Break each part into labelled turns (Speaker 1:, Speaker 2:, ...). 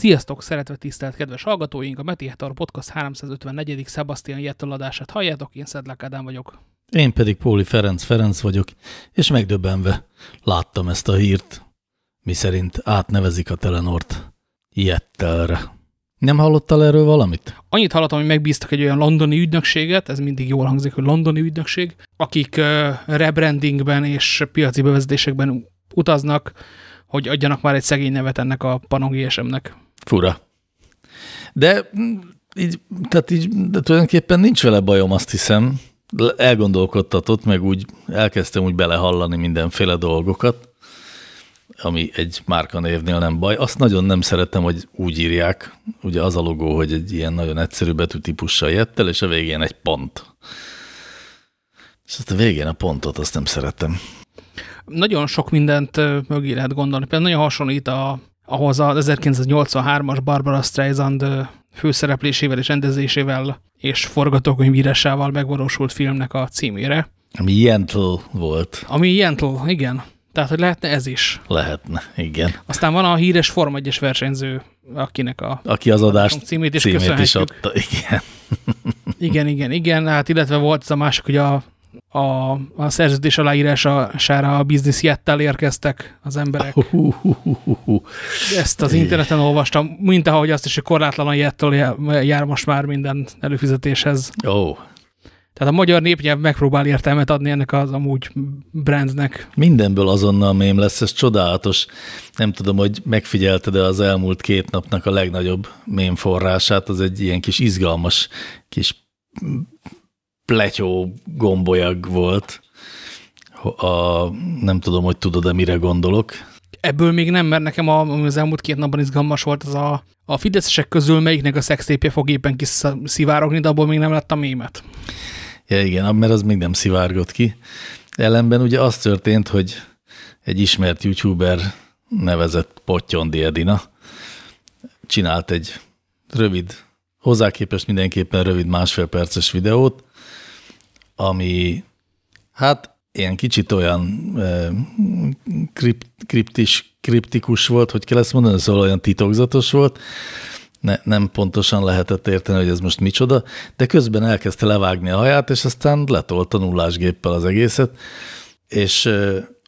Speaker 1: Sziasztok, szeretve tisztelt kedves hallgatóink! A Meti Hetar Podcast 354. Sebastian Jettel adását halljátok, én Szedlák Ádám vagyok.
Speaker 2: Én pedig Póli Ferenc Ferenc vagyok, és megdöbbenve láttam ezt a hírt, miszerint átnevezik a Telenort Jettelre. Nem hallottál erről valamit?
Speaker 1: Annyit hallottam, hogy megbíztak egy olyan londoni ügynökséget, ez mindig jól hangzik, hogy londoni ügynökség, akik uh, rebrandingben és piaci bevezetésekben utaznak, hogy adjanak már egy szegény nevet ennek a Panon GSM-nek.
Speaker 2: Fura. De mm, így, tehát így, de tulajdonképpen nincs vele bajom, azt hiszem. Elgondolkodtatott, meg úgy elkezdtem úgy belehallani mindenféle dolgokat, ami egy márkanévnél nem baj. Azt nagyon nem szeretem, hogy úgy írják, ugye az a logó, hogy egy ilyen nagyon egyszerű betűtípussal jettel, és a végén egy pont. És azt a végén a pontot, azt nem szeretem
Speaker 1: nagyon sok mindent mögé lehet gondolni. Például nagyon hasonlít a, ahhoz az 1983-as Barbara Streisand főszereplésével és rendezésével és forgatókönyvírásával megvalósult filmnek a címére.
Speaker 2: Ami Yentl volt.
Speaker 1: Ami Yentl, igen. Tehát, hogy lehetne ez is.
Speaker 2: Lehetne, igen.
Speaker 1: Aztán van a híres Form 1 versenyző, akinek a
Speaker 2: Aki az adás címét is, címét is adta, igen.
Speaker 1: igen, igen, igen. Hát illetve volt az a másik, hogy a a, a szerződés aláírására a Business Jettel érkeztek az emberek. Ezt az interneten olvastam, mint ahogy azt is, hogy korlátlan jettől jár most már minden előfizetéshez.
Speaker 2: Oh.
Speaker 1: Tehát a magyar népnyelv megpróbál értelmet adni ennek az amúgy brandnek.
Speaker 2: Mindenből azonnal mém lesz, ez csodálatos. Nem tudom, hogy megfigyelted de az elmúlt két napnak a legnagyobb mém forrását, az egy ilyen kis izgalmas kis pletyó gombolyag volt. A, nem tudom, hogy tudod-e, mire gondolok.
Speaker 1: Ebből még nem, mert nekem az elmúlt két napban izgalmas volt az a, a fideszesek közül melyiknek a szextépje fog éppen kiszivárogni, de abból még nem láttam mémet.
Speaker 2: Ja igen, mert az még nem szivárgott ki. Ellenben ugye az történt, hogy egy ismert youtuber nevezett Pottyondi Edina csinált egy rövid, hozzá képest mindenképpen rövid másfél perces videót, ami hát ilyen kicsit olyan kript, kriptis, kriptikus volt, hogy kell ezt mondani, szóval olyan titokzatos volt, ne, nem pontosan lehetett érteni, hogy ez most micsoda, de közben elkezdte levágni a haját, és aztán letolta nullásgéppel az egészet, és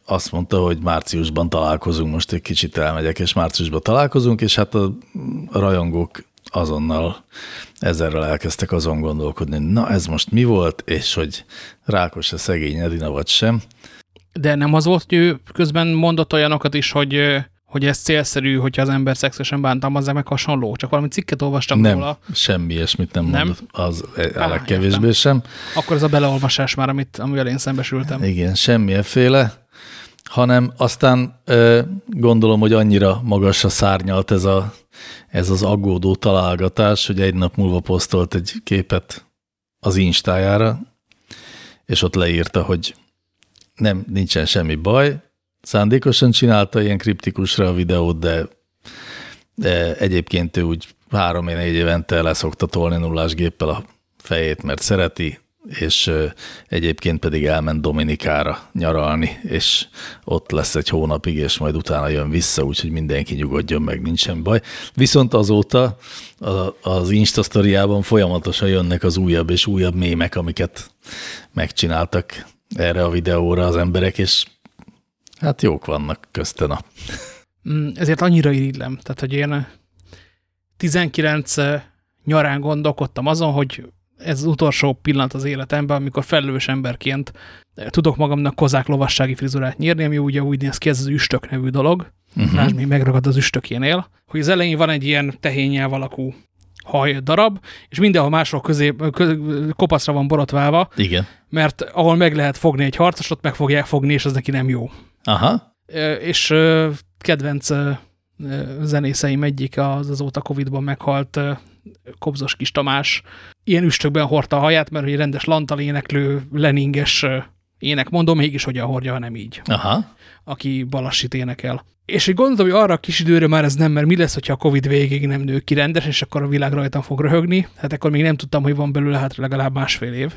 Speaker 2: azt mondta, hogy márciusban találkozunk, most egy kicsit elmegyek, és márciusban találkozunk, és hát a rajongók azonnal ezerrel elkezdtek azon gondolkodni, na ez most mi volt, és hogy rákos a szegény Edina vagy sem.
Speaker 1: De nem az volt, hogy ő közben mondott olyanokat is, hogy hogy ez célszerű, hogyha az ember szexuálisan bántalmazza meg hasonló. Csak valami cikket olvastam
Speaker 2: nem,
Speaker 1: róla.
Speaker 2: semmi ilyesmit nem, nem? mondott, az a legkevésbé sem.
Speaker 1: Akkor ez a beleolvasás már, amit, amivel én szembesültem.
Speaker 2: Igen, semmiféle hanem aztán gondolom, hogy annyira magasra szárnyalt ez, a, ez az aggódó találgatás, hogy egy nap múlva posztolt egy képet az instájára, és ott leírta, hogy nem, nincsen semmi baj, szándékosan csinálta ilyen kriptikusra a videót, de, de egyébként ő úgy három-négy évente leszokta tolni nullás géppel a fejét, mert szereti, és egyébként pedig elment Dominikára nyaralni, és ott lesz egy hónapig, és majd utána jön vissza, úgyhogy mindenki nyugodjon meg, nincsen baj. Viszont azóta az Insta folyamatosan jönnek az újabb és újabb mémek, amiket megcsináltak erre a videóra az emberek, és hát jók vannak közten a...
Speaker 1: Mm, ezért annyira irigylem. Tehát, hogy én 19 nyarán gondolkodtam azon, hogy ez az utolsó pillanat az életemben, amikor felelős emberként tudok magamnak kozák lovassági frizurát nyírni, ami ugye úgy néz ki, ez az üstök nevű dolog. Uh mhm. -huh. Lásd, megragad az üstökénél. Hogy az elején van egy ilyen tehénnyel alakú haj darab, és mindenhol máshol közé, kö, kopaszra van borotválva.
Speaker 2: Igen.
Speaker 1: Mert ahol meg lehet fogni egy harcosot, meg fogják fogni, és az neki nem jó.
Speaker 2: Aha.
Speaker 1: És kedvenc zenészeim egyik az azóta Covid-ban meghalt Kobzos Kis Tamás ilyen üstökben hordta a haját, mert hogy rendes lantal éneklő, leninges ének mondom, mégis hogyan hordja, ha nem így.
Speaker 2: Aha.
Speaker 1: Aki balassit énekel. És hogy gondoltam, hogy arra a kis időre már ez nem, mert mi lesz, hogyha a Covid végig nem nő ki rendes, és akkor a világ rajtam fog röhögni. Hát akkor még nem tudtam, hogy van belőle hát legalább másfél év.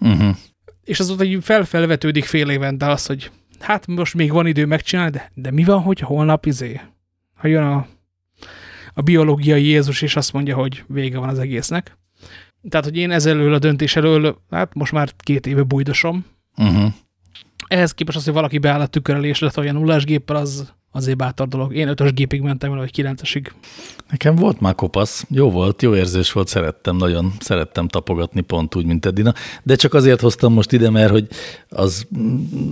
Speaker 2: Uh -huh.
Speaker 1: És azóta egy felfelvetődik fél éven, de az, hogy hát most még van idő megcsinálni, de, de mi van, hogy holnap izé, ha jön a a biológiai Jézus, és azt mondja, hogy vége van az egésznek. Tehát, hogy én ezelől a döntés elől, hát most már két éve bújdosom. Uh
Speaker 2: mhm. -huh.
Speaker 1: Ehhez képest az, hogy valaki beáll a tükör elé, és letolja nullás géppel, az azért bátor dolog. Én ötös gépig mentem el, vagy kilencesig.
Speaker 2: Nekem volt már kopasz, jó volt, jó érzés volt, szerettem, nagyon szerettem tapogatni pont úgy, mint Edina, de csak azért hoztam most ide, mert hogy az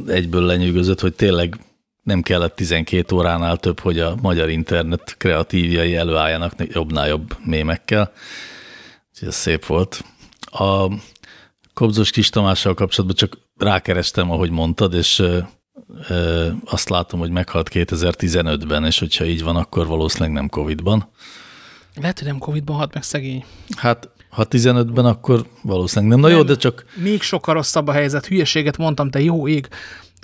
Speaker 2: egyből lenyűgözött, hogy tényleg nem kellett 12 óránál több, hogy a magyar internet kreatívjai előálljanak jobbnál jobb mémekkel. Úgyhogy ez szép volt. A Kobzos Kis Tamással kapcsolatban csak rákerestem, ahogy mondtad, és ö, azt látom, hogy meghalt 2015-ben, és hogyha így van, akkor valószínűleg nem Covid-ban.
Speaker 1: Lehet, hogy nem Covid-ban halt meg szegény.
Speaker 2: Hát, ha 15-ben, akkor valószínűleg nem. Na nem, jó, de csak...
Speaker 1: Még sokkal rosszabb a helyzet. Hülyeséget mondtam, te jó ég.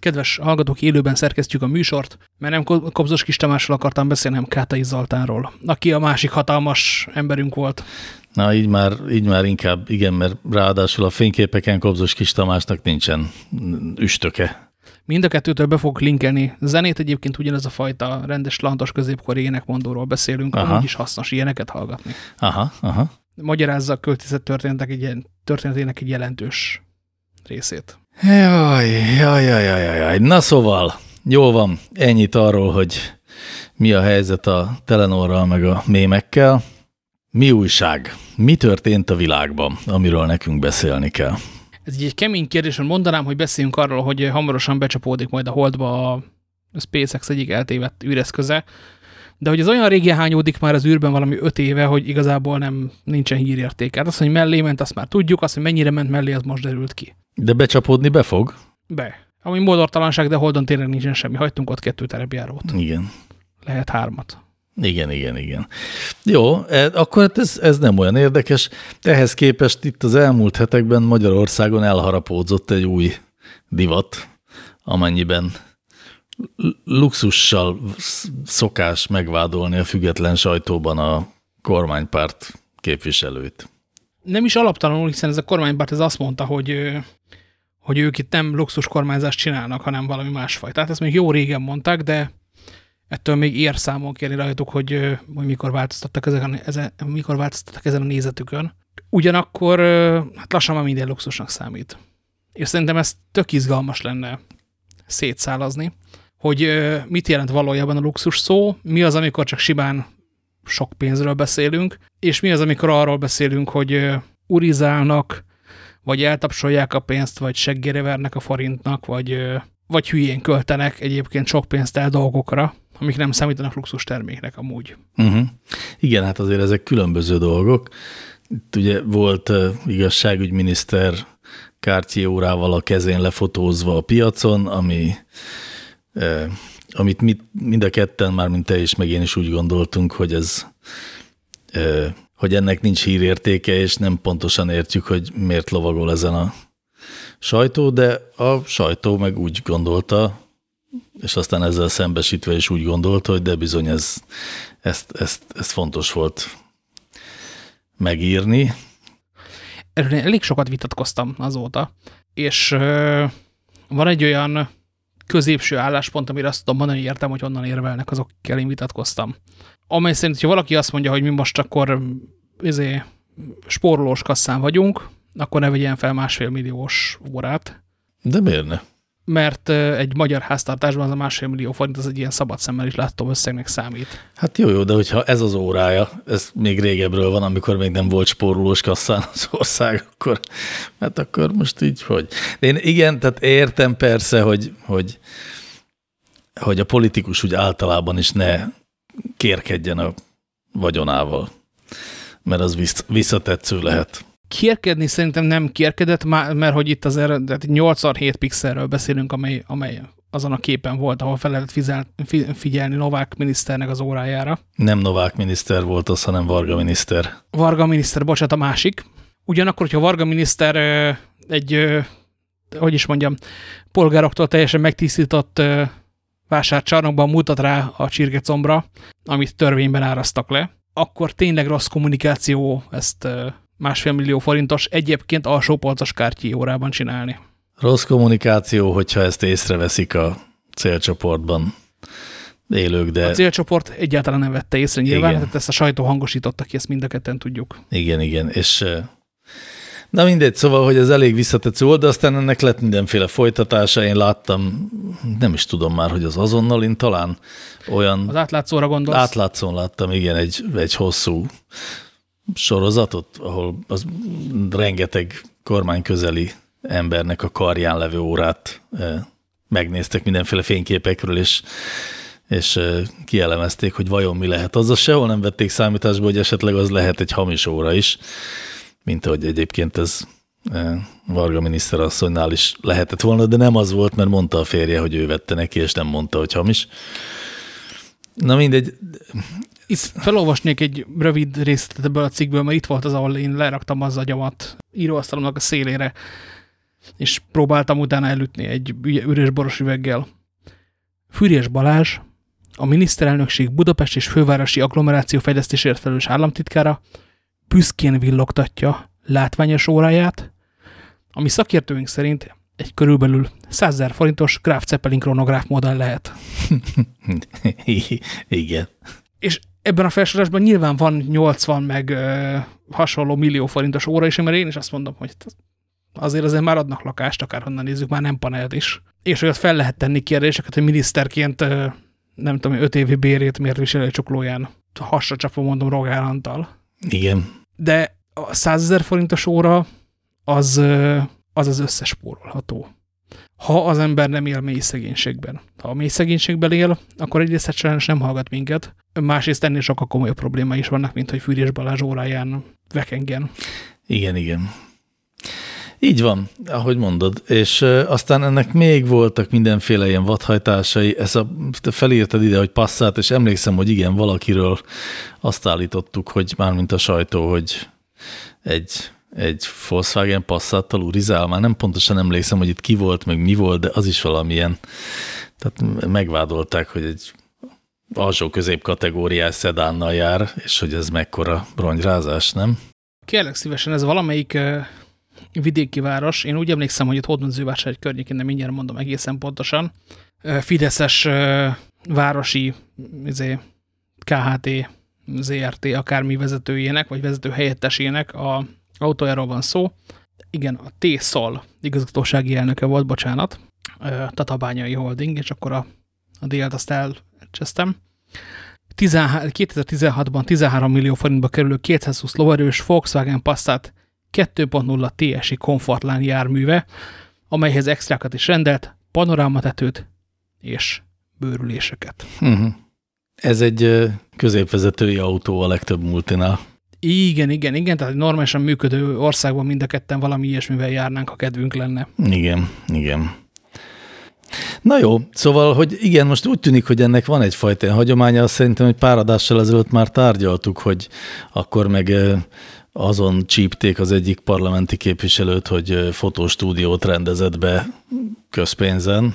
Speaker 1: Kedves hallgatók, élőben szerkesztjük a műsort, mert nem Kobzos Kis Tamással akartam beszélni, hanem Kátai Zoltánról, aki a másik hatalmas emberünk volt.
Speaker 2: Na, így már, így már inkább, igen, mert ráadásul a fényképeken Kobzos Kis Tamásnak nincsen üstöke.
Speaker 1: Mind a kettőtől be fogok linkelni. Zenét egyébként ugyanez a fajta rendes lantos középkori énekmondóról beszélünk, aha. amúgy is hasznos ilyeneket hallgatni.
Speaker 2: Aha, aha.
Speaker 1: Magyarázza a költészet történetek egy, történetének egy jelentős részét.
Speaker 2: Jaj, jaj, jaj, jaj, jaj. Na szóval, jó van, ennyit arról, hogy mi a helyzet a Telenorral meg a mémekkel. Mi újság? Mi történt a világban, amiről nekünk beszélni kell?
Speaker 1: Ez egy kemény kérdés, hogy mondanám, hogy beszéljünk arról, hogy hamarosan becsapódik majd a Holdba a SpaceX egyik eltévedt űreszköze, de hogy ez olyan régen hányódik már az űrben valami öt éve, hogy igazából nem nincsen hírérték. Hát azt, hogy mellé ment, azt már tudjuk, azt, hogy mennyire ment mellé, az most derült ki.
Speaker 2: De becsapódni be fog?
Speaker 1: Be. Ami módortalanság, de Holdon tényleg nincsen semmi. Hagytunk ott kettő terepjárót.
Speaker 2: Igen.
Speaker 1: Lehet hármat.
Speaker 2: Igen, igen, igen. Jó, e, akkor hát ez, ez nem olyan érdekes. Ehhez képest itt az elmúlt hetekben Magyarországon elharapódzott egy új divat, amennyiben luxussal szokás megvádolni a független sajtóban a kormánypárt képviselőt.
Speaker 1: Nem is alaptalanul, hiszen ez a kormánypárt ez azt mondta, hogy, hogy ők itt nem luxus kormányzást csinálnak, hanem valami másfajta. Tehát ezt még jó régen mondták, de ettől még ér számon kérni rajtuk, hogy, hogy mikor, változtattak ezen, ezen, mikor változtattak ezen a nézetükön. Ugyanakkor hát lassan már minden luxusnak számít. És szerintem ez tök izgalmas lenne szétszálazni, hogy mit jelent valójában a luxus szó, mi az, amikor csak simán sok pénzről beszélünk, és mi az, amikor arról beszélünk, hogy urizálnak, vagy eltapsolják a pénzt, vagy seggére vernek a forintnak, vagy, vagy hülyén költenek egyébként sok pénzt el dolgokra, amik nem számítanak luxus terméknek amúgy.
Speaker 2: Uh -huh. Igen, hát azért ezek különböző dolgok. Itt ugye volt uh, igazságügyminiszter Cartier órával a kezén lefotózva a piacon, ami, amit mit, mind a ketten, már mint te is, meg én is úgy gondoltunk, hogy ez hogy ennek nincs hírértéke, és nem pontosan értjük, hogy miért lovagol ezen a sajtó, de a sajtó meg úgy gondolta, és aztán ezzel szembesítve is úgy gondolta, hogy de bizony ez, ezt, ezt, ezt fontos volt megírni.
Speaker 1: Erről elég sokat vitatkoztam azóta, és van egy olyan középső álláspont, amire azt tudom mondani, hogy értem, hogy honnan érvelnek, azokkel én vitatkoztam. Amely szerint, ha valaki azt mondja, hogy mi most akkor izé, spórolós kasszán vagyunk, akkor ne vegyen fel másfél milliós órát.
Speaker 2: De miért ne?
Speaker 1: Mert egy magyar háztartásban az a másfél millió forint, az egy ilyen szabad szemmel is látható összegnek számít.
Speaker 2: Hát jó, jó, de hogyha ez az órája, ez még régebről van, amikor még nem volt spórolós kasszán az ország, akkor, hát akkor most így hogy. De én igen, tehát értem persze, hogy, hogy, hogy a politikus úgy általában is ne kérkedjen a vagyonával, mert az visszatetsző lehet
Speaker 1: kérkedni szerintem nem kérkedett, mert hogy itt azért 8x7 pixelről beszélünk, amely, amely azon a képen volt, ahol fel lehet figyelni Novák miniszternek az órájára.
Speaker 2: Nem Novák miniszter volt az, hanem Varga miniszter.
Speaker 1: Varga miniszter, bocsánat, a másik. Ugyanakkor, hogyha Varga miniszter egy, hogy is mondjam, polgároktól teljesen megtisztított vásárcsarnokban mutat rá a csirkecombra, amit törvényben árasztak le, akkor tényleg rossz kommunikáció ezt másfél millió forintos egyébként alsópolcos kártyi órában csinálni.
Speaker 2: Rossz kommunikáció, hogyha ezt észreveszik a célcsoportban. élők, de...
Speaker 1: A célcsoport egyáltalán nem vette észre nyilván, tehát ezt a sajtó hangosította ki, ezt mind a ketten tudjuk.
Speaker 2: Igen, igen, és Na mindegy, szóval, hogy ez elég visszatetsző volt, de aztán ennek lett mindenféle folytatása. Én láttam, nem is tudom már, hogy az azonnal, én talán olyan...
Speaker 1: Az átlátszóra gondolsz?
Speaker 2: Átlátszón láttam, igen, egy, egy hosszú sorozatot, ahol az rengeteg kormányközeli embernek a karján levő órát megnéztek mindenféle fényképekről, és, és kielemezték, hogy vajon mi lehet. Azzal sehol nem vették számításba, hogy esetleg az lehet egy hamis óra is, mint ahogy egyébként ez Varga miniszterasszonynál is lehetett volna, de nem az volt, mert mondta a férje, hogy ő vette neki, és nem mondta, hogy hamis. Na mindegy.
Speaker 1: Itt felolvasnék egy rövid részletet ebből a cikkből, mert itt volt az, ahol én leraktam az agyamat íróasztalomnak a szélére, és próbáltam utána elütni egy üres boros üveggel. Fűrjes Balázs, a miniszterelnökség Budapest és fővárosi agglomeráció fejlesztésért felelős államtitkára büszkén villogtatja látványos óráját, ami szakértőink szerint egy körülbelül 100 000 forintos Graf Zeppelin kronográf modell lehet.
Speaker 2: Igen.
Speaker 1: És ebben a felsorolásban nyilván van 80 meg ö, hasonló millió forintos óra is, mert én is azt mondom, hogy azért azért már adnak lakást, akárhonnan nézzük, már nem panelt is. És hogy ott fel lehet tenni kérdéseket, hogy miniszterként ö, nem tudom, 5 évi bérét miért visel egy csuklóján. Hasra csapva mondom Rogán Antal.
Speaker 2: Igen
Speaker 1: de a 100 ezer forintos óra az, az az összespórolható. Ha az ember nem él mély szegénységben. Ha a mély szegénységben él, akkor egyrészt sajnos nem hallgat minket, másrészt ennél sokkal komolyabb probléma is vannak, mint hogy Fűrjes Balázs óráján vekengen.
Speaker 2: Igen, igen. Így van, ahogy mondod, és aztán ennek még voltak mindenféle ilyen vadhajtásai, ezt a, felírtad ide, hogy passzát, és emlékszem, hogy igen, valakiről azt állítottuk, hogy mármint a sajtó, hogy egy, egy Volkswagen passzáttal urizál, már nem pontosan emlékszem, hogy itt ki volt, meg mi volt, de az is valamilyen, tehát megvádolták, hogy egy alsó középkategóriás szedánnal jár, és hogy ez mekkora bronyrázás, nem?
Speaker 1: Kérlek szívesen, ez valamelyik vidéki város. Én úgy emlékszem, hogy ott egy környékén, de mindjárt mondom egészen pontosan. Fideszes városi izé, KHT, ZRT akármi vezetőjének, vagy vezető helyettesének a autójáról van szó. Igen, a T-Szol igazgatósági elnöke volt, bocsánat, Tatabányai Holding, és akkor a, a délt azt elcsesztem. 2016-ban 13 millió forintba kerülő 220 lovarős Volkswagen Passat 2.0 TSI komfortlán járműve, amelyhez extrákat is rendelt, panorámatetőt és bőrüléseket. Uh
Speaker 2: mhm. -huh. Ez egy középvezetői autó a legtöbb multinál.
Speaker 1: Igen, igen, igen, tehát egy normálisan működő országban mind a ketten valami ilyesmivel járnánk, ha kedvünk lenne.
Speaker 2: Igen, igen. Na jó, szóval, hogy igen, most úgy tűnik, hogy ennek van egyfajta hagyománya, azt szerintem, hogy pár adással ezelőtt már tárgyaltuk, hogy akkor meg azon csípték az egyik parlamenti képviselőt, hogy fotostúdiót rendezett be közpénzen.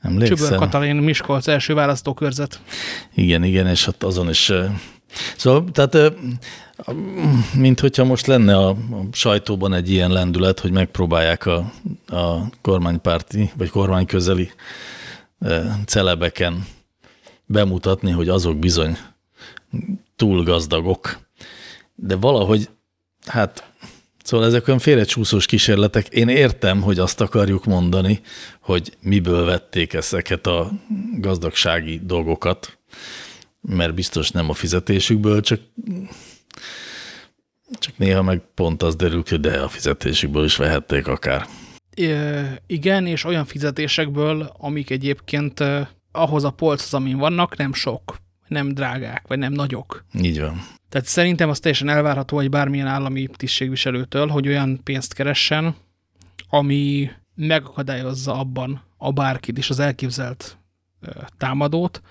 Speaker 1: Emlékszem? Csöbör Katalin Miskolc első választókörzet.
Speaker 2: Igen, igen, és ott azon is. Szóval, tehát mint hogyha most lenne a, sajtóban egy ilyen lendület, hogy megpróbálják a, a kormánypárti, vagy kormányközeli celebeken bemutatni, hogy azok bizony túl gazdagok, de valahogy, hát, szóval ezek olyan félrecsúszós kísérletek. Én értem, hogy azt akarjuk mondani, hogy miből vették ezeket a gazdagsági dolgokat, mert biztos nem a fizetésükből, csak csak néha meg pont az derül hogy de a fizetésükből is vehették akár.
Speaker 1: Igen, és olyan fizetésekből, amik egyébként ahhoz a polchoz, amin vannak, nem sok, nem drágák, vagy nem nagyok.
Speaker 2: Így van.
Speaker 1: Tehát szerintem az teljesen elvárható, hogy bármilyen állami tisztségviselőtől, hogy olyan pénzt keressen, ami megakadályozza abban a bárkit is az elképzelt támadót,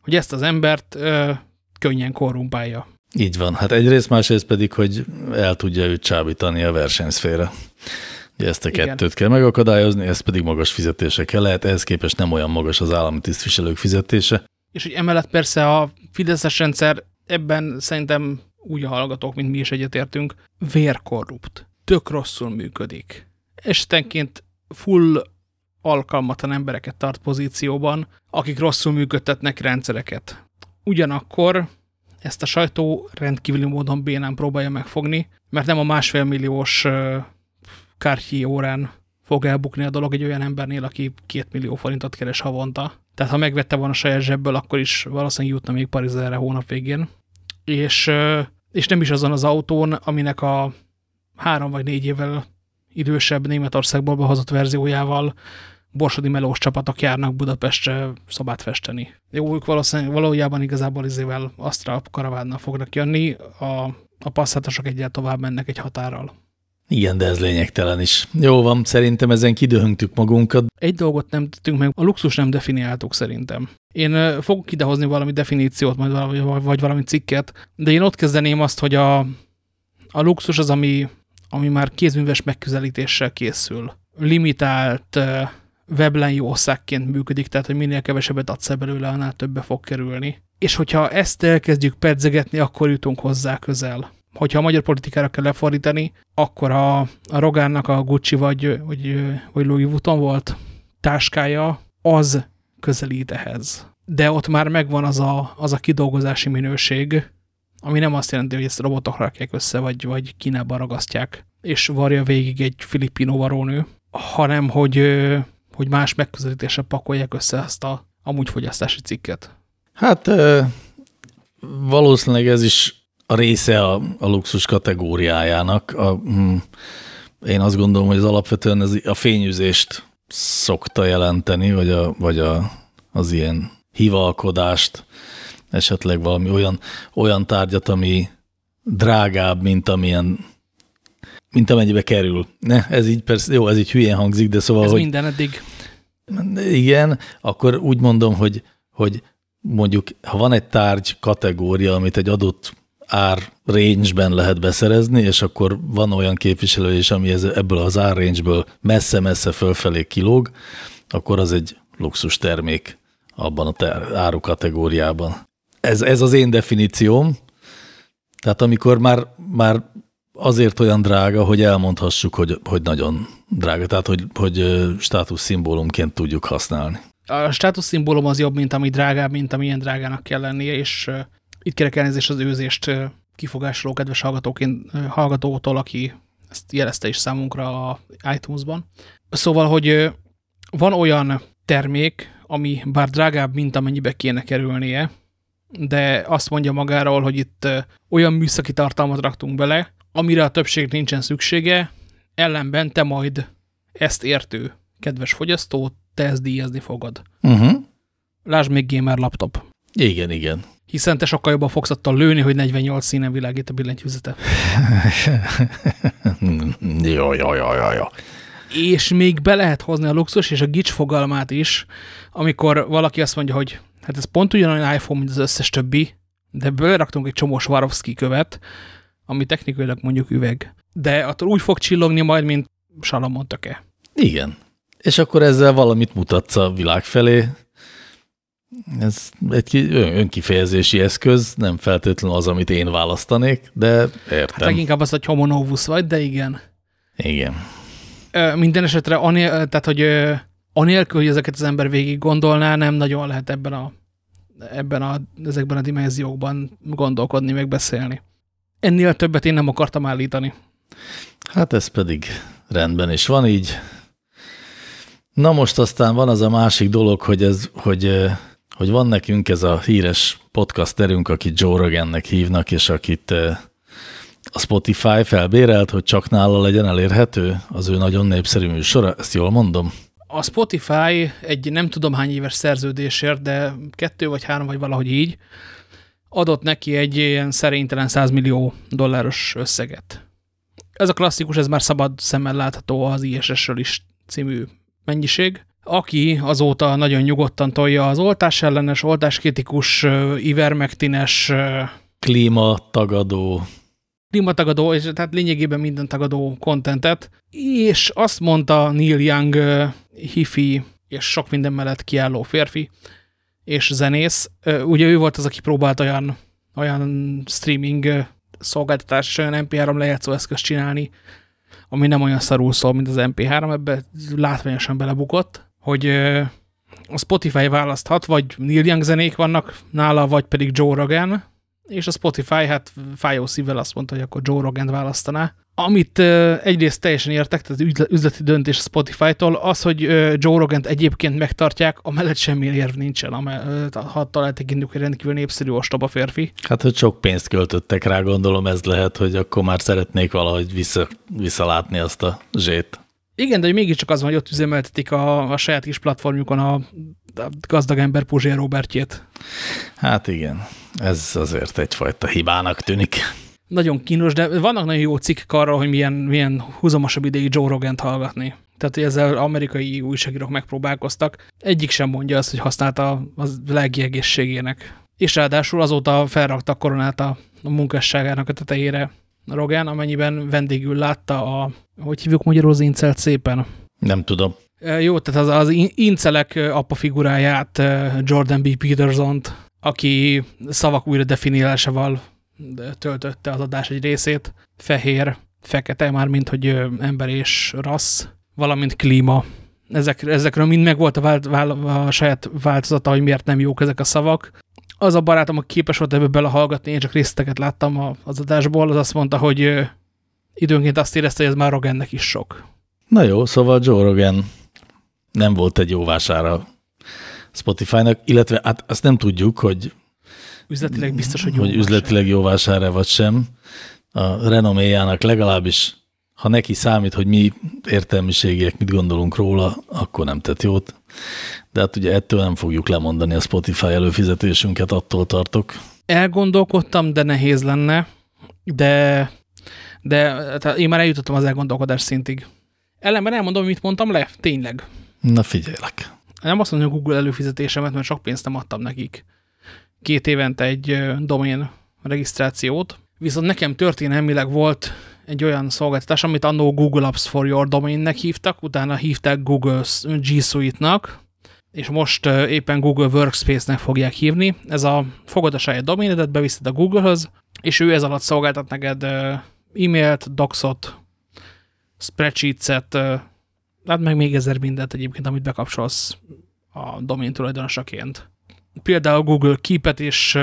Speaker 1: hogy ezt az embert ö, könnyen korrumpálja.
Speaker 2: Így van. Hát egyrészt, másrészt pedig, hogy el tudja őt csábítani a versenyszféra. Ugye ezt a Igen. kettőt kell megakadályozni, ez pedig magas fizetésekkel lehet, ehhez képest nem olyan magas az állami tisztviselők fizetése.
Speaker 1: És hogy emellett persze a Fideszes rendszer ebben szerintem úgy a hallgatók, mint mi is egyetértünk, vérkorrupt. Tök rosszul működik. Estenként full alkalmatlan embereket tart pozícióban, akik rosszul működtetnek rendszereket. Ugyanakkor ezt a sajtó rendkívüli módon bénán próbálja megfogni, mert nem a másfél milliós kártyi órán fog elbukni a dolog egy olyan embernél, aki két millió forintot keres havonta. Tehát ha megvette volna a saját zsebből, akkor is valószínűleg jutna még Parizerre hónap végén. És, és nem is azon az autón, aminek a három vagy négy évvel idősebb Németországból behozott verziójával borsodi melós csapatok járnak Budapestre szobát festeni. Jó, ők valószínűleg valójában igazából izével Astra karavánnal fognak jönni, a, a passzátosok egyel tovább mennek egy határral.
Speaker 2: Igen, de ez lényegtelen is. Jó van, szerintem ezen kidöhöngtük magunkat.
Speaker 1: Egy dolgot nem tettünk meg, a luxus nem definiáltuk szerintem. Én fogok idehozni valami definíciót, majd valami, vagy valami cikket, de én ott kezdeném azt, hogy a, a luxus az, ami, ami már kézműves megközelítéssel készül. Limitált, weblen jószágként működik, tehát hogy minél kevesebbet adsz belőle, annál többe fog kerülni. És hogyha ezt elkezdjük pedzegetni, akkor jutunk hozzá közel. Hogyha a magyar politikára kell lefordítani, akkor a, a Rogánnak a Gucci vagy, vagy, vagy Louis Vuitton volt táskája, az közelít ehhez. De ott már megvan az a, az a kidolgozási minőség, ami nem azt jelenti, hogy ezt robotok rakják össze, vagy, vagy Kínába ragasztják, és varja végig egy filippino varónő, hanem hogy hogy más megközelítéssel pakolják össze ezt a amúgy fogyasztási cikket.
Speaker 2: Hát valószínűleg ez is a része a, a luxus kategóriájának. A, hm, én azt gondolom, hogy az alapvetően ez a fényűzést szokta jelenteni, vagy, a, vagy a, az ilyen hivalkodást, esetleg valami olyan, olyan tárgyat, ami drágább, mint amilyen mint amennyibe kerül. Ne, ez így persze, jó, ez így hülyén hangzik, de szóval,
Speaker 1: ez
Speaker 2: hogy...
Speaker 1: minden eddig.
Speaker 2: Igen, akkor úgy mondom, hogy, hogy mondjuk, ha van egy tárgy kategória, amit egy adott ár range-ben lehet beszerezni, és akkor van olyan képviselő is, ami ez, ebből az ár range-ből messze-messze fölfelé kilóg, akkor az egy luxus termék abban a áru kategóriában. Ez, ez az én definícióm. Tehát amikor már, már azért olyan drága, hogy elmondhassuk, hogy, hogy nagyon drága, tehát hogy, hogy státuszszimbólumként tudjuk használni.
Speaker 1: A státuszszimbólum az jobb, mint ami drágább, mint amilyen drágának kell lennie, és itt kérek elnézést az őzést kifogásoló kedves hallgatóként, hallgatótól, aki ezt jelezte is számunkra a iTunes-ban. Szóval, hogy van olyan termék, ami bár drágább, mint amennyibe kéne kerülnie, de azt mondja magáról, hogy itt olyan műszaki tartalmat raktunk bele, amire a többség nincsen szüksége, ellenben te majd ezt értő, kedves fogyasztó, te ezt díjazni fogod. Uh
Speaker 2: mhm. -huh.
Speaker 1: Lásd még gamer laptop.
Speaker 2: Igen, igen.
Speaker 1: Hiszen te sokkal jobban fogsz attól lőni, hogy 48 színen világít a billentyűzete.
Speaker 2: jó, jó, jó, jó, jó.
Speaker 1: És még be lehet hozni a luxus és a gics fogalmát is, amikor valaki azt mondja, hogy hát ez pont ugyanolyan iPhone, mint az összes többi, de beleraktunk egy csomó Swarovski követ, ami technikailag mondjuk üveg. De attól úgy fog csillogni majd, mint Salamon töke.
Speaker 2: Igen. És akkor ezzel valamit mutatsz a világ felé. Ez egy önkifejezési eszköz, nem feltétlenül az, amit én választanék, de értem. Hát
Speaker 1: leginkább az, hogy homo novus vagy, de igen.
Speaker 2: Igen.
Speaker 1: Ö, minden esetre, anél, tehát, hogy anélkül, hogy ezeket az ember végig gondolná, nem nagyon lehet ebben a, ebben a, ezekben a dimenziókban gondolkodni, meg beszélni. Ennél többet én nem akartam állítani.
Speaker 2: Hát ez pedig rendben is van így. Na most aztán van az a másik dolog, hogy, ez, hogy, hogy van nekünk ez a híres podcasterünk, akit Joe Rogannek hívnak, és akit a Spotify felbérelt, hogy csak nála legyen elérhető az ő nagyon népszerű műsora, ezt jól mondom?
Speaker 1: A Spotify egy nem tudom hány éves szerződésért, de kettő vagy három, vagy valahogy így, adott neki egy ilyen szerénytelen 100 millió dolláros összeget. Ez a klasszikus, ez már szabad szemmel látható az ISS-ről is című mennyiség, aki azóta nagyon nyugodtan tolja az oltás ellenes, oltáskritikus, ivermektines,
Speaker 2: klímatagadó,
Speaker 1: klímatagadó, és tehát lényegében minden tagadó kontentet, és azt mondta Neil Young hifi és sok minden mellett kiálló férfi, és zenész. Ugye ő volt az, aki próbált olyan, olyan streaming szolgáltatás olyan MP3 lejátszó eszközt csinálni, ami nem olyan szarul szól, mint az MP3, ebbe látványosan belebukott. hogy a Spotify választhat, vagy Neil Young zenék vannak nála, vagy pedig Joe Rogan, és a Spotify hát fájó szívvel azt mondta, hogy akkor Joe Rogan választaná. Amit egyrészt teljesen értek, tehát üzleti döntés a Spotify-tól, az, hogy Joe Rogan egyébként megtartják, amellett semmi érv nincsen, ha találtak hogy rendkívül népszerű ostoba férfi.
Speaker 2: Hát, hogy sok pénzt költöttek rá, gondolom ez lehet, hogy akkor már szeretnék valahogy vissza, visszalátni azt a zsét.
Speaker 1: Igen, de hogy mégiscsak az van, hogy ott üzemeltetik a, a saját kis platformjukon a gazdag ember Puzsér Robertjét.
Speaker 2: Hát igen, ez azért egyfajta hibának tűnik.
Speaker 1: Nagyon kínos, de vannak nagyon jó cikkek arra, hogy milyen, milyen húzamosabb ideig Joe Rogan-t hallgatni. Tehát, hogy ezzel amerikai újságírók megpróbálkoztak. Egyik sem mondja azt, hogy használta a lelki egészségének. És ráadásul azóta felrakta koronát a, a munkásságának a tetejére Rogan, amennyiben vendégül látta a, hogy hívjuk magyarul az incelt szépen?
Speaker 2: Nem tudom.
Speaker 1: Jó, tehát az, az incelek apa figuráját, Jordan B. Peterson-t, aki szavak újra definiálásával töltötte az adás egy részét. Fehér, fekete, már mint hogy ember és rassz, valamint klíma. Ezek, ezekről mind meg volt a, vált, a saját változata, hogy miért nem jók ezek a szavak az a barátom, aki képes volt ebből belehallgatni, én csak részleteket láttam az adásból, az azt mondta, hogy időnként azt érezte, hogy ez már Rogennek is sok.
Speaker 2: Na jó, szóval Joe Rogan nem volt egy jó vására Spotify-nak, illetve hát azt nem tudjuk, hogy
Speaker 1: üzletileg biztos, hogy jó
Speaker 2: hogy üzletileg jó vására vagy sem. A renoméjának legalábbis, ha neki számít, hogy mi értelmiségiek mit gondolunk róla, akkor nem tett jót de hát ugye ettől nem fogjuk lemondani a Spotify előfizetésünket, attól tartok.
Speaker 1: Elgondolkodtam, de nehéz lenne, de, de tehát én már eljutottam az elgondolkodás szintig. Ellenben elmondom, mit mondtam le, tényleg.
Speaker 2: Na figyelek.
Speaker 1: Nem azt mondom, hogy Google előfizetésemet, mert sok pénzt nem adtam nekik. Két évente egy domain regisztrációt, viszont nekem történelmileg volt egy olyan szolgáltatás, amit annó Google Apps for Your Domain-nek hívtak, utána hívták Google G Suite-nak, és most éppen Google Workspace-nek fogják hívni. Ez a fogod a saját doménedet, beviszed a Google-höz, és ő ez alatt szolgáltat neked e-mailt, docsot, spreadsheets-et, hát meg még ezer mindent egyébként, amit bekapcsolsz a domén tulajdonosaként. Például Google Keep-et és,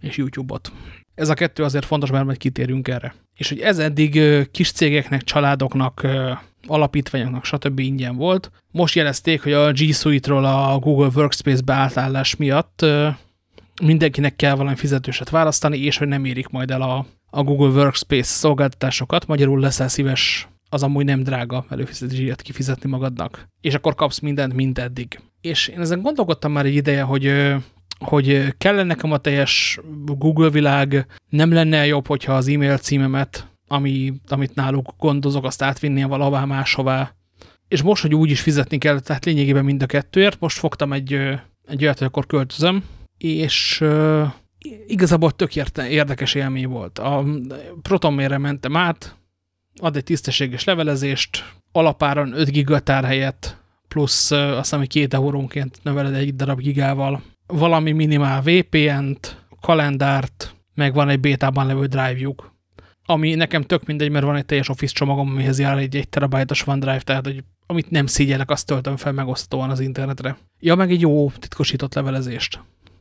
Speaker 1: és YouTube-ot. Ez a kettő azért fontos, mert majd kitérünk erre. És hogy ez eddig kis cégeknek, családoknak, alapítványoknak, stb. ingyen volt. Most jelezték, hogy a G Suite-ról a Google Workspace beátállás miatt mindenkinek kell valami fizetőset választani, és hogy nem érik majd el a, a Google Workspace szolgáltatásokat. Magyarul leszel szíves az amúgy nem drága előfizetésiet kifizetni magadnak. És akkor kapsz mindent, mint eddig. És én ezen gondolkodtam már egy ideje, hogy hogy kellene nekem a teljes Google világ, nem lenne jobb, hogyha az e-mail címemet, ami, amit náluk gondozok, azt átvinném valahová máshová. És most, hogy úgy is fizetni kell, tehát lényegében mind a kettőért, most fogtam egy, egy olyat, hogy akkor költözöm, és uh, igazából tök érdekes élmény volt. A Protonmailre mentem át, ad egy tisztességes levelezést, alapáron 5 gigatár helyett, plusz azt hiszem, hogy két eurónként növeled egy darab gigával, valami minimál VPN-t, kalendárt, meg van egy bétában levő drive-juk, ami nekem tök mindegy, mert van egy teljes Office csomagom, amihez jár egy 1 terabájtos OneDrive, tehát hogy amit nem szígyelek, azt töltöm fel megosztóan az internetre. Ja, meg egy jó titkosított levelezést,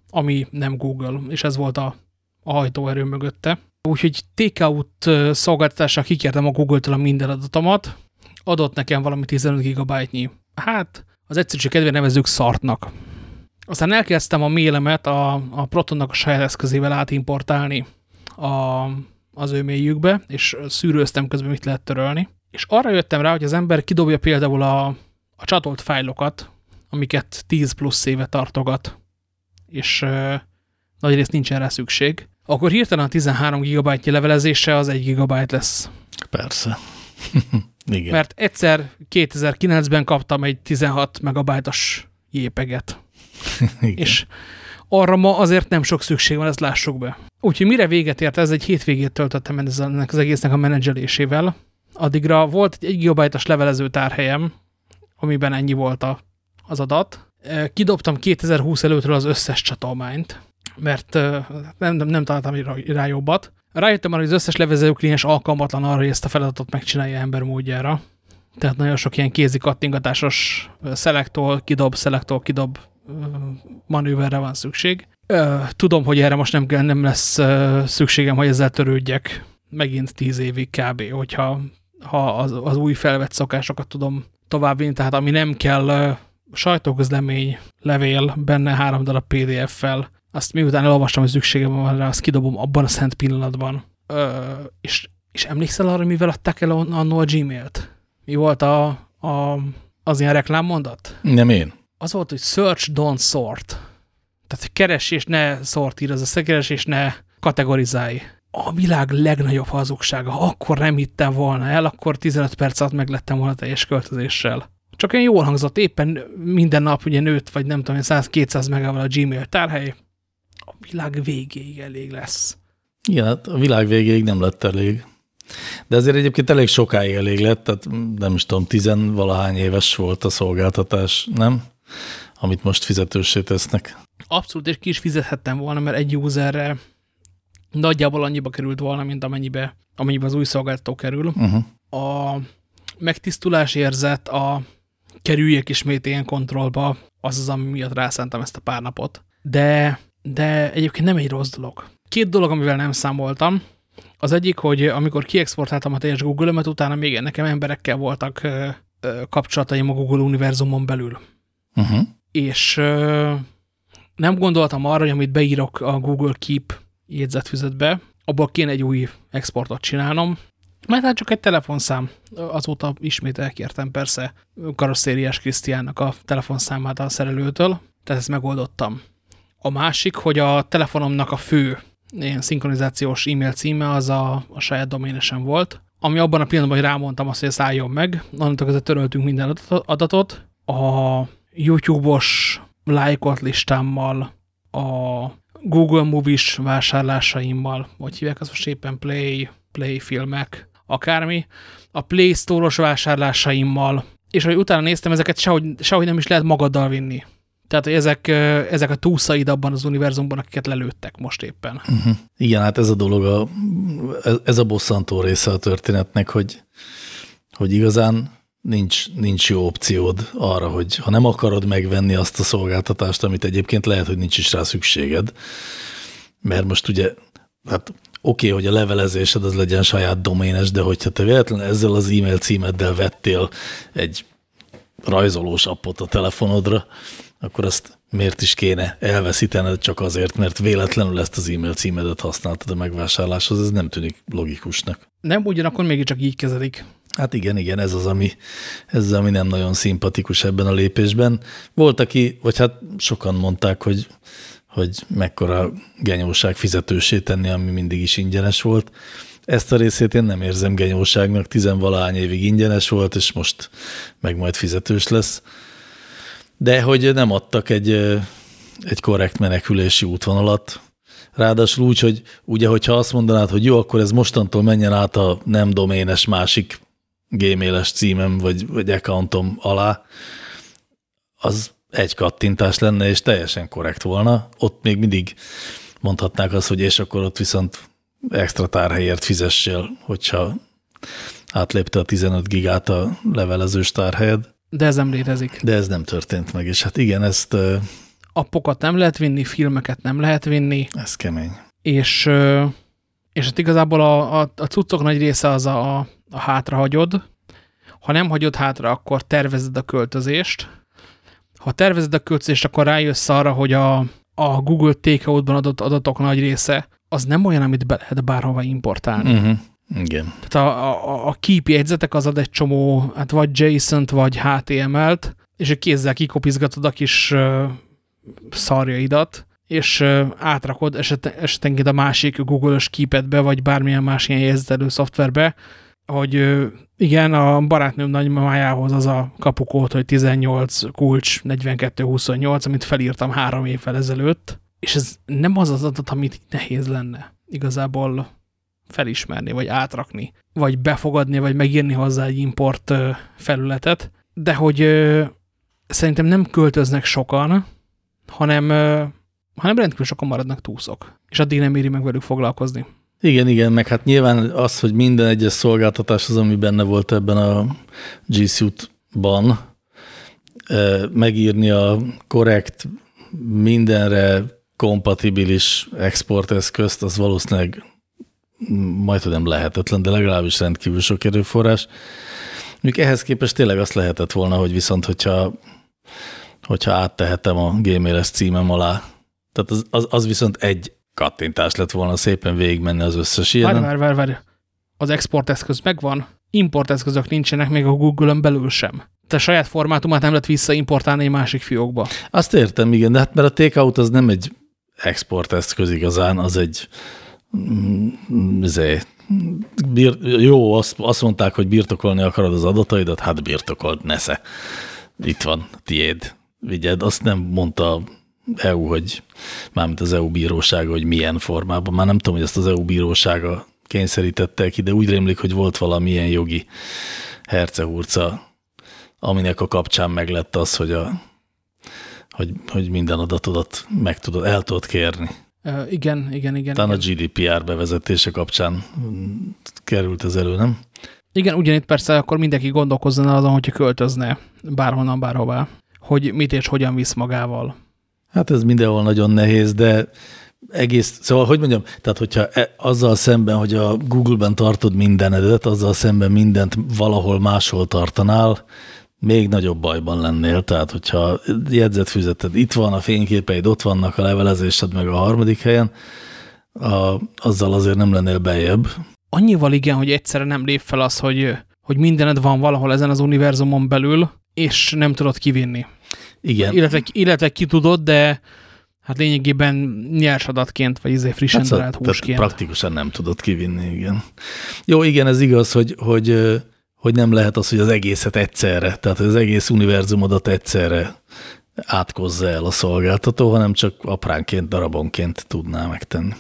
Speaker 1: ami nem Google, és ez volt a, a hajtóerő mögötte. Úgyhogy takeout szolgáltatásra kikértem a Google-től minden adatomat, adott nekem valami 15 GB-nyi. Hát, az egyszerűség kedvéért nevezzük szartnak. Aztán elkezdtem a mélemet a, a Protonnak a saját eszközével átimportálni a, az ő mélyükbe, és szűrőztem közben, mit lehet törölni. És arra jöttem rá, hogy az ember kidobja például a, a csatolt fájlokat, amiket 10 plusz éve tartogat, és uh, nagy rész nincsen rá szükség, akkor hirtelen a 13 GB levelezése az 1 GB lesz.
Speaker 2: Persze. Igen.
Speaker 1: Mert egyszer 2009-ben kaptam egy 16 megabájtos jépeget. és arra ma azért nem sok szükség van, ezt lássuk be. Úgyhogy mire véget ért, ez egy hétvégét töltöttem ennek az egésznek a menedzselésével. Addigra volt egy 1 GB-os levelező tárhelyem, amiben ennyi volt a, az adat. Kidobtam 2020 előttről az összes csatolmányt, mert nem, nem, nem találtam rá jobbat. Rájöttem arra, hogy az összes levezető kliens alkalmatlan arra, hogy ezt a feladatot megcsinálja ember módjára. Tehát nagyon sok ilyen kézi kattingatásos szelektól, kidob, szelektól, kidob manőverre van szükség. Tudom, hogy erre most nem, nem lesz szükségem, hogy ezzel törődjek megint tíz évig kb. Hogyha ha az, az új felvett szokásokat tudom továbbvinni, tehát ami nem kell sajtóközlemény, levél, benne három darab PDF-fel, azt miután elolvastam, hogy szükségem van rá, azt kidobom abban a szent pillanatban. Ö, és, és emlékszel arra, mivel adták el annó a Gmail-t? Mi volt a, a, az ilyen reklámmondat?
Speaker 2: Nem én.
Speaker 1: Az volt, hogy search, don't sort. Tehát keres és ne sortír, az a keres és ne kategorizálj. A világ legnagyobb hazugsága. Akkor nem hittem volna el, akkor 15 perc alatt meglettem volna teljes költözéssel. Csak olyan jól hangzott, éppen minden nap ugye nőtt, vagy nem tudom, 100-200 megával a Gmail tárhely. Világ végéig elég lesz.
Speaker 2: Igen, hát a világ végéig nem lett elég. De azért egyébként elég sokáig elég lett, tehát nem is tudom, tizenvalahány éves volt a szolgáltatás, nem? Amit most fizetősé tesznek.
Speaker 1: Abszolút, és ki is fizethettem volna, mert egy userre nagyjából annyiba került volna, mint amennyibe, amennyibe az új szolgáltató kerül. Uh -huh. A megtisztulás érzet, a kerüljek ismét ilyen kontrollba, az az, ami miatt rászántam ezt a pár napot. De, de egyébként nem egy rossz dolog. Két dolog, amivel nem számoltam. Az egyik, hogy amikor kiexportáltam a teljes Google-ömet, utána még nekem emberekkel voltak ö, ö, kapcsolataim a Google univerzumon belül. Uh -huh. És ö, nem gondoltam arra, hogy amit beírok a Google Keep jegyzetfüzetbe, abból kéne egy új exportot csinálnom, mert hát csak egy telefonszám. Azóta ismét elkértem persze karosszériás Krisztiánnak a telefonszámát a szerelőtől, tehát ezt megoldottam. A másik, hogy a telefonomnak a fő ilyen szinkronizációs e-mail címe az a, a saját doménesen volt, ami abban a pillanatban, hogy rámondtam azt, hogy ez álljon meg, onnantól kezdve töröltünk minden adatot, a YouTube-os lájkolt listámmal, a Google Movies vásárlásaimmal, vagy hívják azt most éppen Play, Play filmek, akármi, a Play Store-os vásárlásaimmal, és hogy utána néztem, ezeket sehogy, sehogy nem is lehet magaddal vinni. Tehát, ezek, ezek a túszaid abban az univerzumban, akiket lelőttek most éppen. Uh
Speaker 2: mhm. -huh. Igen, hát ez a dolog, a, ez a bosszantó része a történetnek, hogy, hogy igazán nincs, nincs jó opciód arra, hogy ha nem akarod megvenni azt a szolgáltatást, amit egyébként lehet, hogy nincs is rá szükséged, mert most ugye, hát oké, okay, hogy a levelezésed az legyen saját doménes, de hogyha te véletlenül ezzel az e-mail címeddel vettél egy rajzolós appot a telefonodra, akkor azt miért is kéne elveszítened csak azért, mert véletlenül ezt az e-mail címedet használtad a megvásárláshoz, ez nem tűnik logikusnak.
Speaker 1: Nem, ugyanakkor mégiscsak így kezelik.
Speaker 2: Hát igen, igen, ez az, ami, ez az, ami nem nagyon szimpatikus ebben a lépésben. Volt, aki, vagy hát sokan mondták, hogy hogy mekkora genyóság fizetősé tenni, ami mindig is ingyenes volt. Ezt a részét én nem érzem genyóságnak, tizenvalány évig ingyenes volt, és most meg majd fizetős lesz. De hogy nem adtak egy, egy korrekt menekülési útvonalat, Ráadásul úgy, hogy ugye, hogyha azt mondanád, hogy jó, akkor ez mostantól menjen át a nem doménes másik gmail-es címem vagy, vagy accountom alá, az egy kattintás lenne, és teljesen korrekt volna. Ott még mindig mondhatnák azt, hogy és akkor ott viszont extra tárhelyért fizessél, hogyha átlépte a 15 gigát a levelezős tárhelyed.
Speaker 1: De ez nem létezik.
Speaker 2: De ez nem történt meg, és hát igen, ezt...
Speaker 1: Appokat nem lehet vinni, filmeket nem lehet vinni.
Speaker 2: Ez kemény.
Speaker 1: És, és hát igazából a, a, a cuccok nagy része az a, a hátrahagyod. Ha nem hagyod hátra, akkor tervezed a költözést, ha tervezed a költözést, akkor rájössz arra, hogy a, a Google Takeout-ban adott adatok nagy része az nem olyan, amit be lehet bárhova importálni. Uh
Speaker 2: mhm. -huh. Igen.
Speaker 1: Tehát a, a, a keep jegyzetek az ad egy csomó, hát vagy JSON-t, vagy HTML-t, és a kézzel kikopizgatod a kis uh, szarjaidat, és uh, átrakod eset, esetenként a másik Google-ös keepetbe, vagy bármilyen más ilyen jegyzetelő szoftverbe, hogy igen, a barátnőm nagymamájához az a kapukót, hogy 18 kulcs 42-28, amit felírtam három évvel ezelőtt, és ez nem az az adat, amit nehéz lenne igazából felismerni, vagy átrakni, vagy befogadni, vagy megírni hozzá egy import felületet, de hogy szerintem nem költöznek sokan, hanem, hanem rendkívül sokan maradnak túszok, és addig nem éri meg velük foglalkozni.
Speaker 2: Igen, igen, meg hát nyilván az, hogy minden egyes szolgáltatás az, ami benne volt ebben a G Suite-ban, megírni a korrekt, mindenre kompatibilis exporteszközt, az valószínűleg majd nem lehetetlen, de legalábbis rendkívül sok erőforrás. Mondjuk ehhez képest tényleg azt lehetett volna, hogy viszont, hogyha, hogyha áttehetem a gmail címem alá, tehát az, az, az viszont egy kattintás lett volna szépen végigmenni az összes ilyen.
Speaker 1: Várj, várj, várj. Az exporteszköz megvan, importeszközök nincsenek még a Google-ön belül sem. Te saját formátumát nem lehet visszaimportálni egy másik fiókba.
Speaker 2: Azt értem, igen, de hát mert a takeout az nem egy exporteszköz igazán, az egy mm, azért, bir, jó, azt, azt mondták, hogy birtokolni akarod az adataidat, hát birtokold, nesze. Itt van, tiéd, vigyed. Azt nem mondta EU, hogy mármint az EU bírósága, hogy milyen formában. Már nem tudom, hogy ezt az EU bírósága kényszerítette ki, de úgy rémlik, hogy volt valamilyen jogi hercehurca, aminek a kapcsán meglett az, hogy, a, hogy, hogy minden adatodat meg tudod, el tudod kérni.
Speaker 1: Uh, igen, igen, igen.
Speaker 2: Talán
Speaker 1: igen.
Speaker 2: a GDPR bevezetése kapcsán került ez elő, nem?
Speaker 1: Igen, ugyanitt persze akkor mindenki gondolkozzon azon, hogyha költözne bárhonnan, bárhová, hogy mit és hogyan visz magával.
Speaker 2: Hát ez mindenhol nagyon nehéz, de egész, szóval hogy mondjam, tehát hogyha e, azzal szemben, hogy a Google-ben tartod mindenedet, azzal szemben mindent valahol máshol tartanál, még nagyobb bajban lennél, tehát hogyha jegyzetfüzeted itt van, a fényképeid ott vannak, a levelezésed meg a harmadik helyen, a, azzal azért nem lennél beljebb.
Speaker 1: Annyival igen, hogy egyszerre nem lép fel az, hogy, hogy mindened van valahol ezen az univerzumon belül, és nem tudod kivinni.
Speaker 2: Igen.
Speaker 1: Illetve, illetve ki tudod, de hát lényegében nyers adatként, vagy izé frissen hát, darált húsként.
Speaker 2: Praktikusan nem tudod kivinni, igen. Jó, igen, ez igaz, hogy, hogy, hogy nem lehet az, hogy az egészet egyszerre, tehát az egész univerzumodat egyszerre átkozza el a szolgáltató, hanem csak apránként, darabonként tudná megtenni.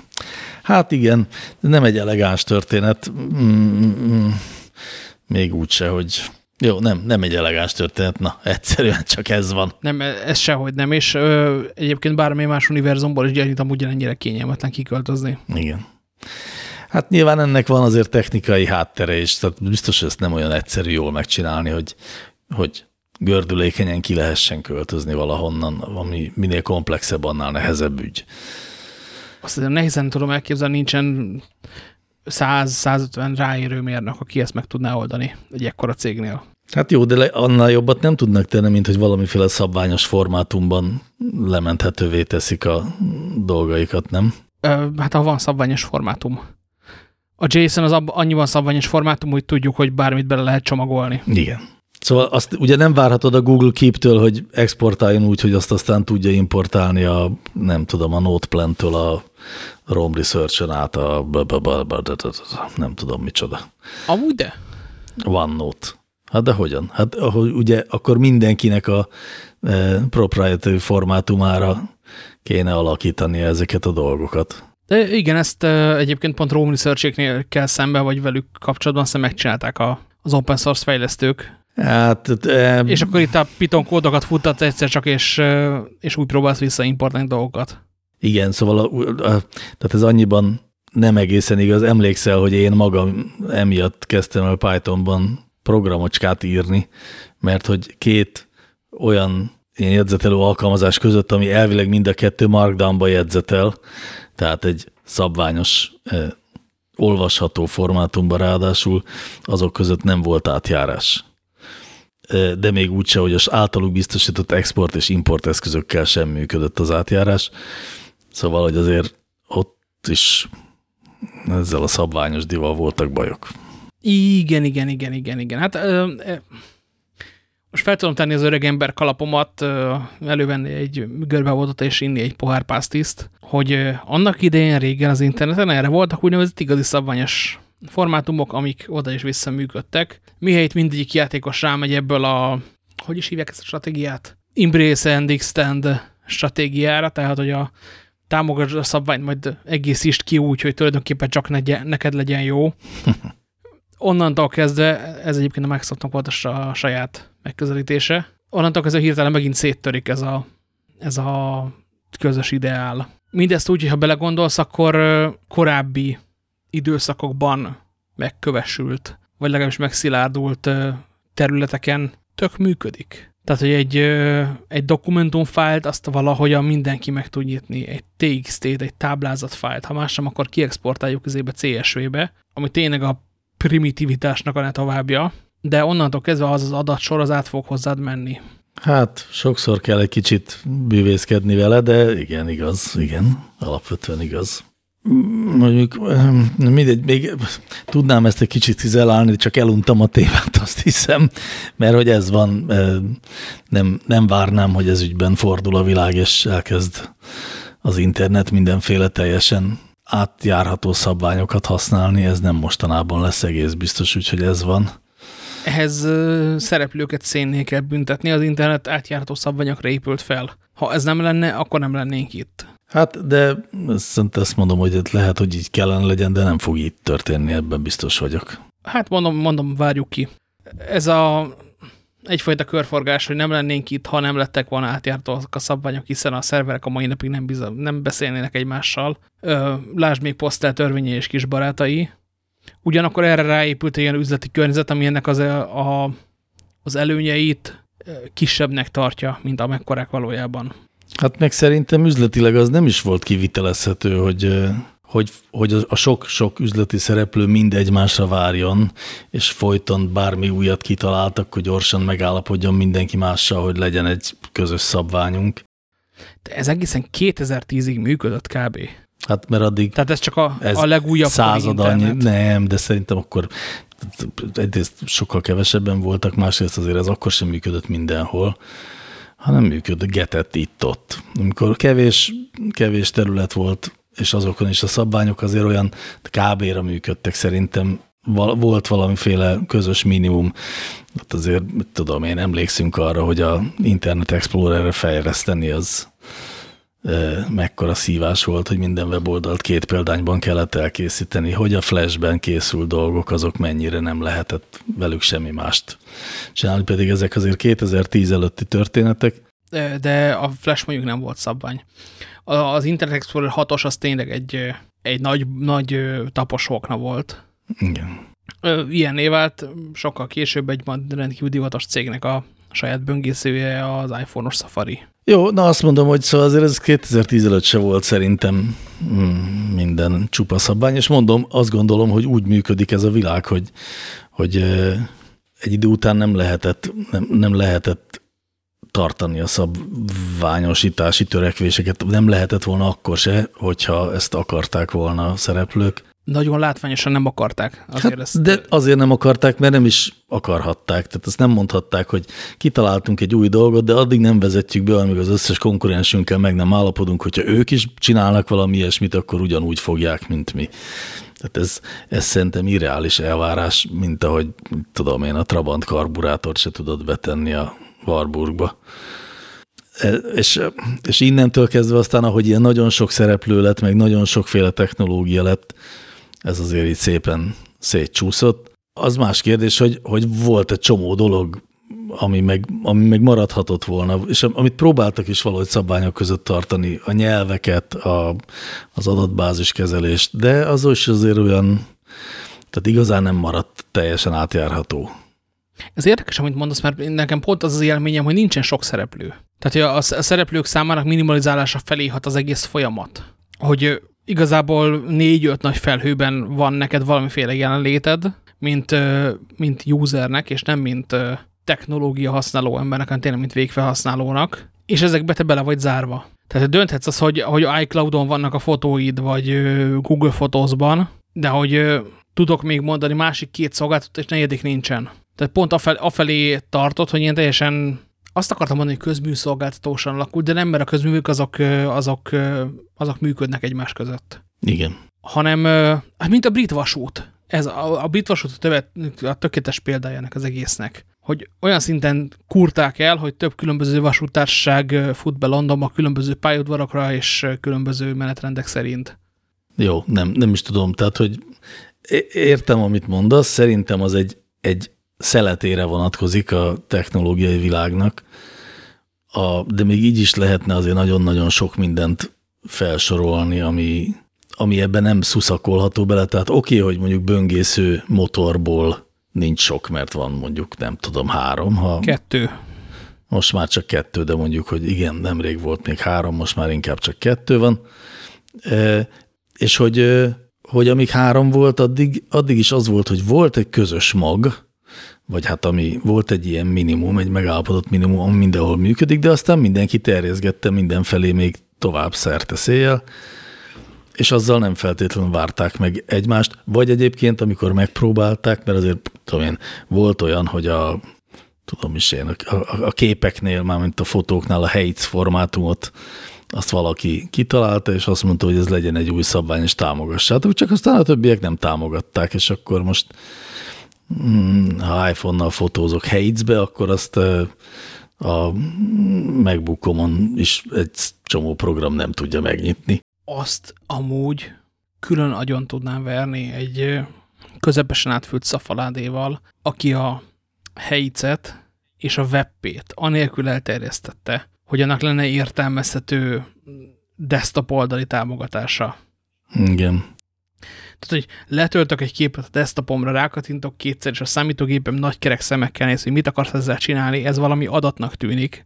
Speaker 2: Hát igen, nem egy elegáns történet, mm, még úgyse, hogy jó, nem, nem egy elegáns történet, na, egyszerűen csak ez van.
Speaker 1: Nem, ez sehogy nem, és ö, egyébként bármely más univerzumból is gyanítom ugyanennyire kényelmetlen kiköltözni.
Speaker 2: Igen. Hát nyilván ennek van azért technikai háttere is, tehát biztos, hogy ezt nem olyan egyszerű jól megcsinálni, hogy, hogy gördülékenyen ki lehessen költözni valahonnan, ami minél komplexebb, annál nehezebb ügy.
Speaker 1: Azt azért nehézen tudom elképzelni, nincsen 100-150 ráérő mérnök, aki ezt meg tudná oldani egy ekkora cégnél.
Speaker 2: Hát jó, de annál jobbat nem tudnak tenni, mint hogy valamiféle szabványos formátumban lementhetővé teszik a dolgaikat, nem?
Speaker 1: Ö, hát ha van szabványos formátum. A JSON az annyiban szabványos formátum, hogy tudjuk, hogy bármit bele lehet csomagolni.
Speaker 2: Igen. Szóval azt ugye nem várhatod a Google Keep-től, hogy exportáljon úgy, hogy azt aztán tudja importálni a, nem tudom, a Noteplan-től a Rome Research-en át a nem tudom micsoda.
Speaker 1: Amúgy de?
Speaker 2: OneNote. Hát de hogyan? Hát ahogy ugye akkor mindenkinek a e, proprietary formátumára kéne alakítani ezeket a dolgokat.
Speaker 1: De igen, ezt egyébként pont Rome research kell szembe, vagy velük kapcsolatban azt megcsinálták a, az open source fejlesztők.
Speaker 2: Hát.
Speaker 1: És akkor itt a Python kódokat futtat egyszer csak, és, és úgy próbálsz visszaimportálni dolgokat.
Speaker 2: Igen, szóval a, a, tehát ez annyiban nem egészen igaz. Emlékszel, hogy én magam emiatt kezdtem el Pythonban programocskát írni, mert hogy két olyan ilyen jegyzetelő alkalmazás között, ami elvileg mind a kettő Markdownba jegyzetel, tehát egy szabványos, eh, olvasható formátumban ráadásul azok között nem volt átjárás. Eh, de még úgyse, hogy az általuk biztosított export és import eszközökkel sem működött az átjárás. Szóval, hogy azért ott is ezzel a szabványos dival voltak bajok.
Speaker 1: Igen, igen, igen, igen, igen. Hát most fel tudom tenni az öreg ember kalapomat, elővenni egy görbevoltot és inni egy pohár pásztiszt, hogy annak idején régen az interneten erre voltak úgynevezett igazi szabványos formátumok, amik oda is vissza működtek. Mihelyt mindegyik játékos rámegy ebből a, hogy is hívják ezt a stratégiát? Embrace and Extend stratégiára, tehát hogy a támogass a szabványt, majd egészítsd ki úgy, hogy tulajdonképpen csak neked legyen jó. Onnantól kezdve, ez egyébként a Microsoftnak volt a saját megközelítése, onnantól kezdve hirtelen megint széttörik ez a, ez a közös ideál. Mindezt úgy, ha belegondolsz, akkor korábbi időszakokban megkövesült, vagy legalábbis megszilárdult területeken tök működik. Tehát, hogy egy, egy dokumentumfájlt azt valahogyan mindenki meg tud nyitni, egy TXT-t, egy táblázatfájlt, ha más sem, akkor kiexportáljuk közébe CSV-be, ami tényleg a primitivitásnak a ne továbbja, de onnantól kezdve az az adatsor az át fog hozzád menni.
Speaker 2: Hát sokszor kell egy kicsit bűvészkedni vele, de igen, igaz, igen, alapvetően igaz. Mondjuk, mindegy, még tudnám ezt egy kicsit cizelálni, csak eluntam a témát, azt hiszem, mert hogy ez van, nem, nem várnám, hogy ez ügyben fordul a világ, és elkezd az internet mindenféle teljesen átjárható szabványokat használni, ez nem mostanában lesz egész biztos, úgyhogy ez van.
Speaker 1: Ehhez szereplőket szénné kell büntetni, az internet átjárható szabványokra épült fel. Ha ez nem lenne, akkor nem lennénk itt.
Speaker 2: Hát, de ezt, ezt mondom, hogy lehet, hogy így kellene legyen, de nem fog így történni, ebben biztos vagyok.
Speaker 1: Hát mondom, mondom, várjuk ki. Ez a egyfajta körforgás, hogy nem lennénk itt, ha nem lettek volna átjártóak a szabványok, hiszen a szerverek a mai napig nem, bizony, nem beszélnének egymással. Ö, lásd még posztel törvényei és kis barátai. Ugyanakkor erre ráépült egy ilyen üzleti környezet, ami ennek az, a, az előnyeit kisebbnek tartja, mint amekkorák valójában.
Speaker 2: Hát meg szerintem üzletileg az nem is volt kivitelezhető, hogy, hogy, hogy a sok-sok üzleti szereplő mind egymásra várjon, és folyton bármi újat kitaláltak, hogy gyorsan megállapodjon mindenki mással, hogy legyen egy közös szabványunk.
Speaker 1: De ez egészen 2010-ig működött kb.
Speaker 2: Hát mert addig...
Speaker 1: Tehát ez csak a, ez a legújabb
Speaker 2: század annyi, Nem, de szerintem akkor egyrészt sokkal kevesebben voltak, másrészt azért ez akkor sem működött mindenhol hanem működgetett itt-ott. Amikor kevés, kevés terület volt, és azokon is a szabványok azért olyan kb-ra működtek szerintem, volt valamiféle közös minimum. Hát azért, tudom, én emlékszünk arra, hogy a Internet Explorer-re fejleszteni az mekkora szívás volt, hogy minden weboldalt két példányban kellett elkészíteni, hogy a flashben készül dolgok, azok mennyire nem lehetett velük semmi mást csinálni, pedig ezek azért 2010 előtti történetek.
Speaker 1: De, de a flash mondjuk nem volt szabvány. Az Internet Explorer 6-os az tényleg egy, egy nagy, nagy taposókna volt.
Speaker 2: Igen.
Speaker 1: Ilyen évált sokkal később egy rendkívül divatos cégnek a saját böngészője az iPhone-os Safari.
Speaker 2: Jó, na azt mondom, hogy szóval azért ez 2010 előtt se volt szerintem mm, minden csupa szabvány, és mondom, azt gondolom, hogy úgy működik ez a világ, hogy, hogy egy idő után nem lehetett, nem, nem lehetett tartani a szabványosítási törekvéseket. Nem lehetett volna akkor se, hogyha ezt akarták volna a szereplők
Speaker 1: nagyon látványosan nem akarták. Azért
Speaker 2: hát, ezt... De azért nem akarták, mert nem is akarhatták. Tehát azt nem mondhatták, hogy kitaláltunk egy új dolgot, de addig nem vezetjük be, amíg az összes konkurensünkkel meg nem állapodunk, hogyha ők is csinálnak valami ilyesmit, akkor ugyanúgy fogják, mint mi. Tehát ez, ez szerintem irreális elvárás, mint ahogy, tudom én, a Trabant karburátort se tudod betenni a Warburgba. E, és, és innentől kezdve aztán, ahogy ilyen nagyon sok szereplő lett, meg nagyon sokféle technológia lett, ez azért így szépen szétcsúszott. Az más kérdés, hogy, hogy volt egy csomó dolog, ami meg, ami meg maradhatott volna, és amit próbáltak is valahogy szabványok között tartani, a nyelveket, a, az adatbázis kezelést, de az is azért olyan, tehát igazán nem maradt teljesen átjárható.
Speaker 1: Ez érdekes, amit mondasz, mert nekem pont az az élményem, hogy nincsen sok szereplő. Tehát a szereplők számának minimalizálása felé hat az egész folyamat. Hogy igazából négy-öt nagy felhőben van neked valamiféle jelenléted, mint, mint usernek, és nem mint technológia használó embernek, hanem tényleg mint végfelhasználónak, és ezekbe te bele vagy zárva. Tehát dönthetsz az, hogy, hogy iCloud-on vannak a fotóid, vagy Google Photos-ban, de hogy tudok még mondani másik két szolgáltatót, és negyedik nincsen. Tehát pont afelé, afelé tartott, hogy ilyen teljesen azt akartam mondani, hogy közműszolgáltatósan alakult, de nem, mert a közművők azok, azok, azok működnek egymás között.
Speaker 2: Igen.
Speaker 1: Hanem, hát mint a brit vasút. Ez a, a brit vasút a, tövet, a tökéletes példája ennek az egésznek. Hogy olyan szinten kurták el, hogy több különböző vasútársaság fut be Londonba különböző pályaudvarokra és különböző menetrendek szerint.
Speaker 2: Jó, nem, nem is tudom. Tehát, hogy értem, amit mondasz, szerintem az egy, egy szeletére vonatkozik a technológiai világnak, a, de még így is lehetne azért nagyon-nagyon sok mindent felsorolni, ami, ami ebben nem szuszakolható bele, tehát oké, okay, hogy mondjuk böngésző motorból nincs sok, mert van mondjuk, nem tudom, három. Ha
Speaker 1: kettő.
Speaker 2: Most már csak kettő, de mondjuk, hogy igen, nemrég volt még három, most már inkább csak kettő van. E, és hogy, hogy amíg három volt, addig, addig is az volt, hogy volt egy közös mag, vagy hát ami volt egy ilyen minimum, egy megállapodott minimum, ami mindenhol működik, de aztán mindenki terjeszgette mindenfelé még tovább szerte széjjel, és azzal nem feltétlenül várták meg egymást, vagy egyébként, amikor megpróbálták, mert azért tudom én, volt olyan, hogy a tudom is én, a, a, a képeknél, mint a fotóknál a Heights formátumot azt valaki kitalálta, és azt mondta, hogy ez legyen egy új szabvány, és támogassátok, csak aztán a többiek nem támogatták, és akkor most ha iPhone-nal fotózok Heights-be, akkor azt a megbukomon is egy csomó program nem tudja megnyitni
Speaker 1: azt amúgy külön agyon tudnám verni egy közepesen átfült szafaládéval, aki a helyicet és a webpét anélkül elterjesztette, hogy annak lenne értelmezhető desktop oldali támogatása.
Speaker 2: Igen.
Speaker 1: Tehát, hogy letöltök egy képet a desktopomra, rákatintok kétszer, és a számítógépem nagy kerek szemekkel néz, hogy mit akarsz ezzel csinálni, ez valami adatnak tűnik.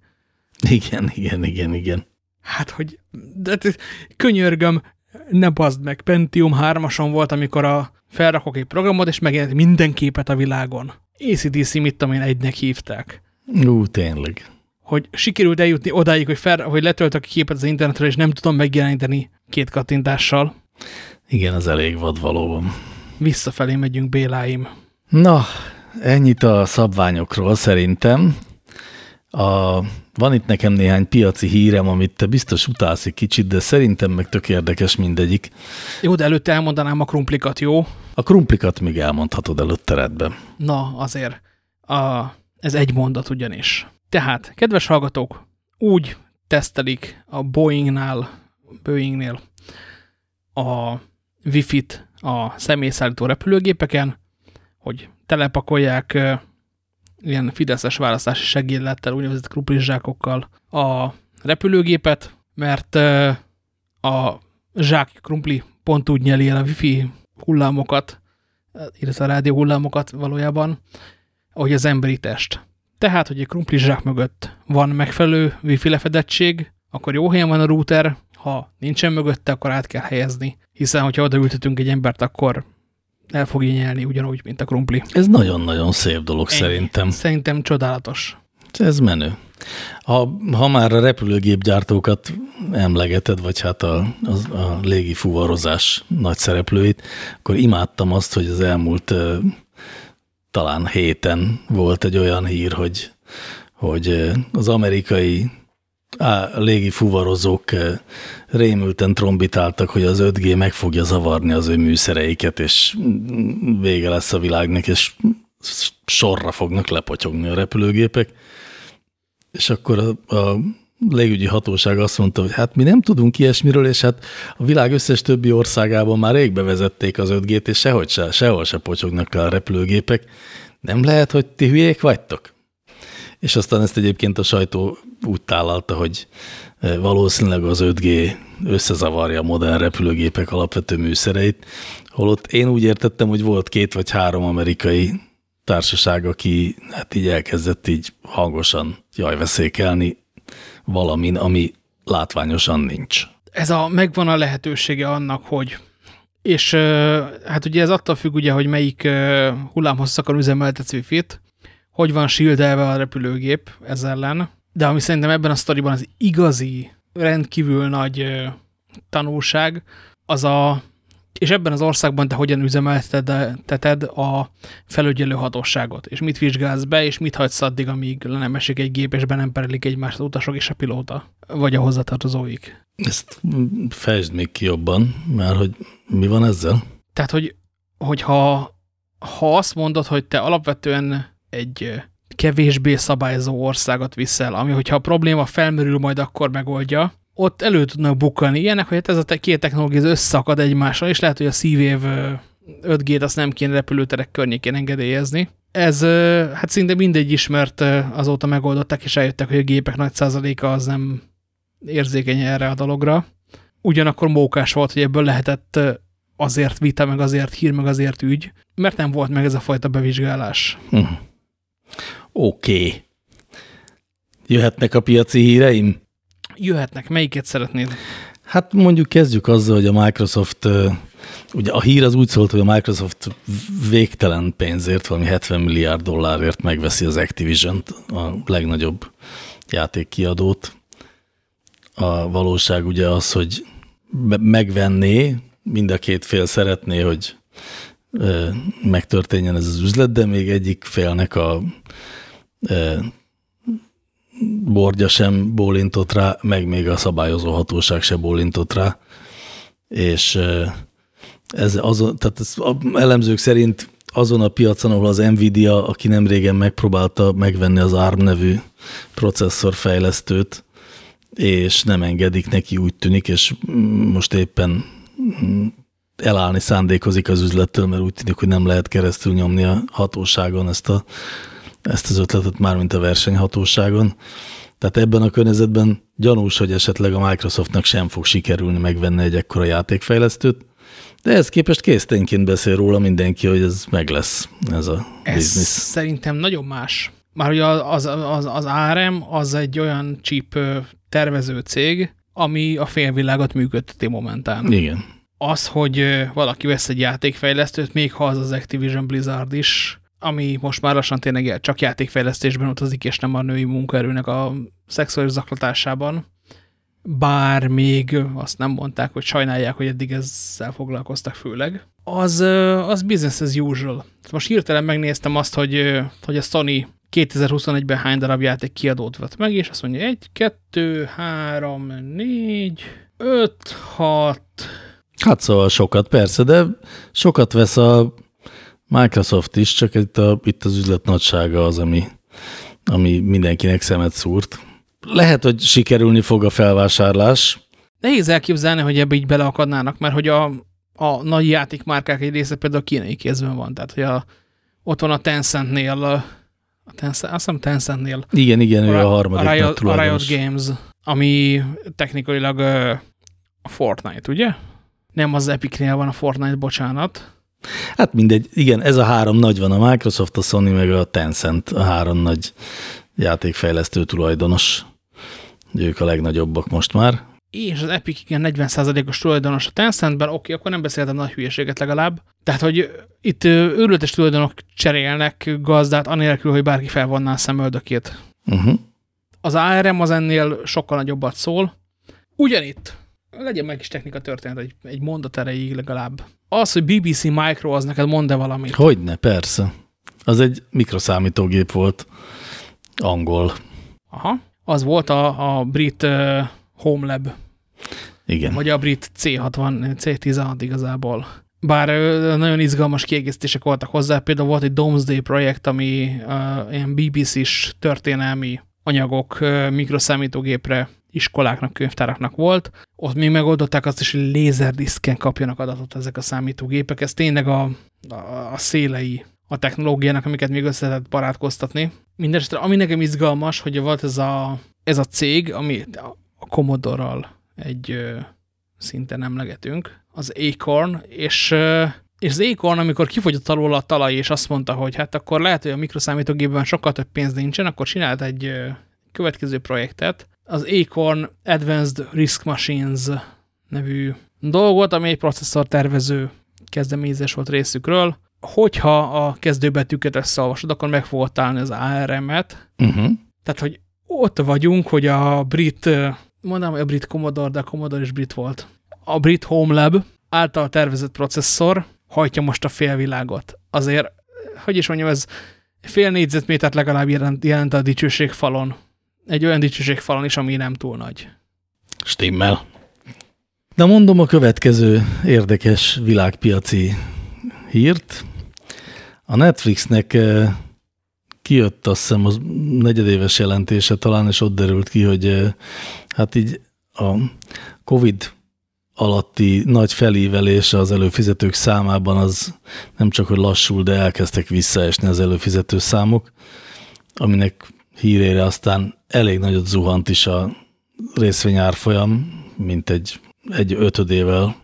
Speaker 2: Igen, igen, igen, igen.
Speaker 1: Hát, hogy de, de, könyörgöm, ne bazd meg, Pentium 3-ason volt, amikor a felrakok egy programot, és megjelent minden képet a világon. ACDC, mit tudom én, egynek hívták.
Speaker 2: Ú, tényleg.
Speaker 1: Hogy sikerült eljutni odáig, hogy, fel, hogy letöltök a képet az internetről, és nem tudom megjeleníteni két kattintással.
Speaker 2: Igen, az elég vad valóban.
Speaker 1: Visszafelé megyünk, Béláim.
Speaker 2: Na, ennyit a szabványokról szerintem. A van itt nekem néhány piaci hírem, amit te biztos utálsz egy kicsit, de szerintem meg tök érdekes mindegyik.
Speaker 1: Jó, de előtte elmondanám a krumplikat, jó?
Speaker 2: A krumplikat még elmondhatod előtte redben.
Speaker 1: Na, azért. A, ez egy mondat ugyanis. Tehát, kedves hallgatók, úgy tesztelik a Boeingnál, Boeingnél a Wi-Fi-t a személyszállító repülőgépeken, hogy telepakolják ilyen fideszes választási segédlettel, úgynevezett krumplizsákokkal a repülőgépet, mert a zsák krumpli pont úgy nyeli el a wifi hullámokat, illetve a rádió hullámokat valójában, ahogy az emberi test. Tehát, hogy egy zsák mögött van megfelelő wifi lefedettség, akkor jó helyen van a router, ha nincsen mögötte, akkor át kell helyezni, hiszen hogyha odaültetünk egy embert, akkor el fogja nyelni ugyanúgy, mint a krumpli.
Speaker 2: Ez nagyon-nagyon szép dolog Ennyi. szerintem.
Speaker 1: Szerintem csodálatos.
Speaker 2: Ez menő. Ha, ha már a repülőgépgyártókat emlegeted, vagy hát a, a, a légi fuvarozás nagy szereplőit, akkor imádtam azt, hogy az elmúlt talán héten volt egy olyan hír, hogy, hogy az amerikai a légi fuvarozók rémülten trombitáltak, hogy az 5G meg fogja zavarni az ő műszereiket, és vége lesz a világnak, és sorra fognak lepotyogni a repülőgépek. És akkor a, a légügyi hatóság azt mondta, hogy hát mi nem tudunk ilyesmiről, és hát a világ összes többi országában már rég bevezették az 5G-t, és sehogy se, sehol se potyognak le a repülőgépek. Nem lehet, hogy ti hülyék vagytok? És aztán ezt egyébként a sajtó úgy tálalta, hogy eh, valószínűleg az 5G összezavarja a modern repülőgépek alapvető műszereit, holott én úgy értettem, hogy volt két vagy három amerikai társaság, aki hát így elkezdett így hangosan jajveszékelni valamin, ami látványosan nincs.
Speaker 1: Ez a, megvan a lehetősége annak, hogy és hát ugye ez attól függ ugye, hogy melyik hullámhosszakon üzemeltetsz wifi-t, hogy van shieldelve a repülőgép ez ellen, de ami szerintem ebben a sztoriban az igazi, rendkívül nagy tanulság, az a, és ebben az országban te hogyan üzemelteted a felügyelő hatóságot, és mit vizsgálsz be, és mit hagysz addig, amíg le nem esik egy gép, és be nem perelik egymást az utasok és a pilóta, vagy a hozzátartozóik.
Speaker 2: Ezt fejtsd még ki jobban, mert hogy mi van ezzel?
Speaker 1: Tehát, hogy, hogyha ha azt mondod, hogy te alapvetően egy kevésbé szabályozó országot viszel, ami hogyha a probléma felmerül, majd akkor megoldja, ott elő tudnak bukkani ilyenek, hogy hát ez a két technológia összeakad egymással, és lehet, hogy a szívév 5G-t azt nem kéne repülőterek környékén engedélyezni. Ez hát szinte mindegy ismert azóta megoldották, és eljöttek, hogy a gépek nagy százaléka az nem érzékeny erre a dologra. ugyanakkor mókás volt, hogy ebből lehetett azért vita, meg azért hír, meg azért ügy, mert nem volt meg ez a fajta bevizsgálás. Hm.
Speaker 2: Oké. Okay. Jöhetnek a piaci híreim?
Speaker 1: Jöhetnek. Melyiket szeretnéd?
Speaker 2: Hát mondjuk kezdjük azzal, hogy a Microsoft, ugye a hír az úgy szólt, hogy a Microsoft végtelen pénzért, valami 70 milliárd dollárért megveszi az activision a legnagyobb játékkiadót. A valóság ugye az, hogy megvenné, mind a két fél szeretné, hogy megtörténjen ez az üzlet, de még egyik félnek a bordja sem bólintott rá, meg még a szabályozó hatóság se bólintott rá, és ez azon, tehát ez elemzők szerint azon a piacon, ahol az Nvidia, aki nem régen megpróbálta megvenni az ARM nevű processzorfejlesztőt, és nem engedik neki, úgy tűnik, és most éppen elállni szándékozik az üzlettől, mert úgy tűnik, hogy nem lehet keresztül nyomni a hatóságon ezt, a, ezt az ötletet, mármint a versenyhatóságon. Tehát ebben a környezetben gyanús, hogy esetleg a Microsoftnak sem fog sikerülni megvenni egy ekkora játékfejlesztőt, de ez képest készténként beszél róla mindenki, hogy ez meg lesz, ez a ez biznisz.
Speaker 1: szerintem nagyon más. Már ugye az, az, az ARM az egy olyan chip tervező cég, ami a félvilágot működteti momentán.
Speaker 2: Igen.
Speaker 1: Az, hogy valaki vesz egy játékfejlesztőt, még ha az az Activision Blizzard is, ami most már lassan tényleg csak játékfejlesztésben utazik, és nem a női munkaerőnek a szexuális zaklatásában. Bár még azt nem mondták, hogy sajnálják, hogy eddig ezzel foglalkoztak főleg. Az, az business as usual. Most hirtelen megnéztem azt, hogy, hogy a Sony 2021-ben hány darab játék kiadót vett meg, és azt mondja 1, 2, 3, 4, 5, 6...
Speaker 2: Hát szóval sokat, persze, de sokat vesz a Microsoft is, csak itt, a, itt az üzlet nagysága az, ami, ami mindenkinek szemet szúrt. Lehet, hogy sikerülni fog a felvásárlás.
Speaker 1: Nehéz elképzelni, hogy ebbe így beleakadnának, mert hogy a, a nagy játékmárkák egy része például a kínai kézben van. Tehát, hogy a, ott van a Tencentnél, a, a Tencent, azt hiszem Tencentnél.
Speaker 2: Igen, igen, ő a harmadik
Speaker 1: a Riot, a Riot Games, ami technikailag a Fortnite, ugye? Nem az Epicnél van a Fortnite, bocsánat.
Speaker 2: Hát mindegy, igen, ez a három nagy van, a Microsoft, a Sony, meg a Tencent, a három nagy játékfejlesztő tulajdonos. Ők a legnagyobbak most már.
Speaker 1: És az Epic igen 40%-os tulajdonos a Tencentben, oké, akkor nem beszéltem nagy hülyeséget legalább. Tehát, hogy itt őrületes tulajdonok cserélnek gazdát, anélkül, hogy bárki felvonná a szemöldökét. Uh -huh. Az ARM az ennél sokkal nagyobbat szól. Ugyanitt, legyen meg is technika történet egy, egy mondat erejéig legalább. Az, hogy BBC Micro, az neked mond-e valamit?
Speaker 2: Hogyne, persze. Az egy mikroszámítógép volt, angol.
Speaker 1: Aha. Az volt a, a brit uh, Home Lab.
Speaker 2: Igen.
Speaker 1: Vagy a brit C60, C16 igazából. Bár uh, nagyon izgalmas kiegészítések voltak hozzá, például volt egy Domesday projekt, ami uh, ilyen BBC-s történelmi anyagok uh, mikroszámítógépre iskoláknak, könyvtáraknak volt. Ott még megoldották azt is, hogy lézerdiszken kapjanak adatot ezek a számítógépek. Ez tényleg a, a, a szélei a technológiának, amiket még össze lehet barátkoztatni. Mindenesetre, ami nekem izgalmas, hogy volt ez a, ez a cég, ami a Commodore-ral egy ö, szinten emlegetünk, az Acorn, és, ö, és az Acorn, amikor kifogyott alól a talaj, és azt mondta, hogy hát akkor lehet, hogy a mikroszámítógépben sokkal több pénz nincsen, akkor csinált egy következő projektet, az Acorn Advanced Risk Machines nevű dolgot, ami egy processzor tervező kezdeményezés volt részükről. Hogyha a kezdőbetűket összeolvasod, akkor meg fogod találni az ARM-et. Uh mhm. -huh. Tehát, hogy ott vagyunk, hogy a brit, mondanám, hogy a brit Commodore, de a Commodore is brit volt. A brit Home Lab által tervezett processzor hajtja most a félvilágot. Azért, hogy is mondjam, ez fél négyzetmétert legalább jelent, jelent a dicsőség falon egy olyan falon is, ami nem túl nagy.
Speaker 2: Stimmel. De mondom a következő érdekes világpiaci hírt. A Netflixnek eh, kijött azt hiszem az negyedéves jelentése talán, és ott derült ki, hogy eh, hát így a Covid alatti nagy felívelés az előfizetők számában az nem csak, hogy lassul, de elkezdtek visszaesni az előfizető számok, aminek hírére aztán elég nagyot zuhant is a részvény árfolyam, mint egy egy ötödével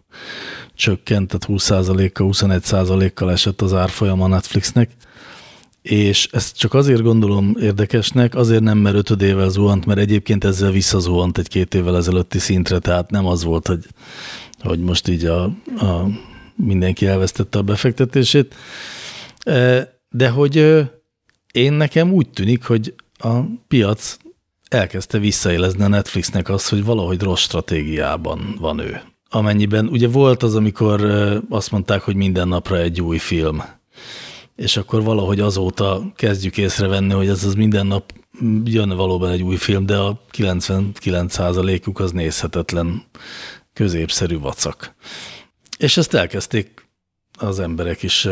Speaker 2: csökkent, tehát 20%-kal, 21%-kal esett az árfolyam a Netflixnek, és ezt csak azért gondolom érdekesnek, azért nem, mert ötödével zuhant, mert egyébként ezzel visszazuhant egy-két évvel ezelőtti szintre, tehát nem az volt, hogy, hogy most így a, a mindenki elvesztette a befektetését, de hogy én nekem úgy tűnik, hogy a piac elkezdte visszaélezni a Netflixnek azt, hogy valahogy rossz stratégiában van ő. Amennyiben, ugye volt az, amikor azt mondták, hogy minden napra egy új film, és akkor valahogy azóta kezdjük észrevenni, hogy ez az minden nap jön valóban egy új film, de a 99%-uk az nézhetetlen, középszerű vacak. És ezt elkezdték az emberek is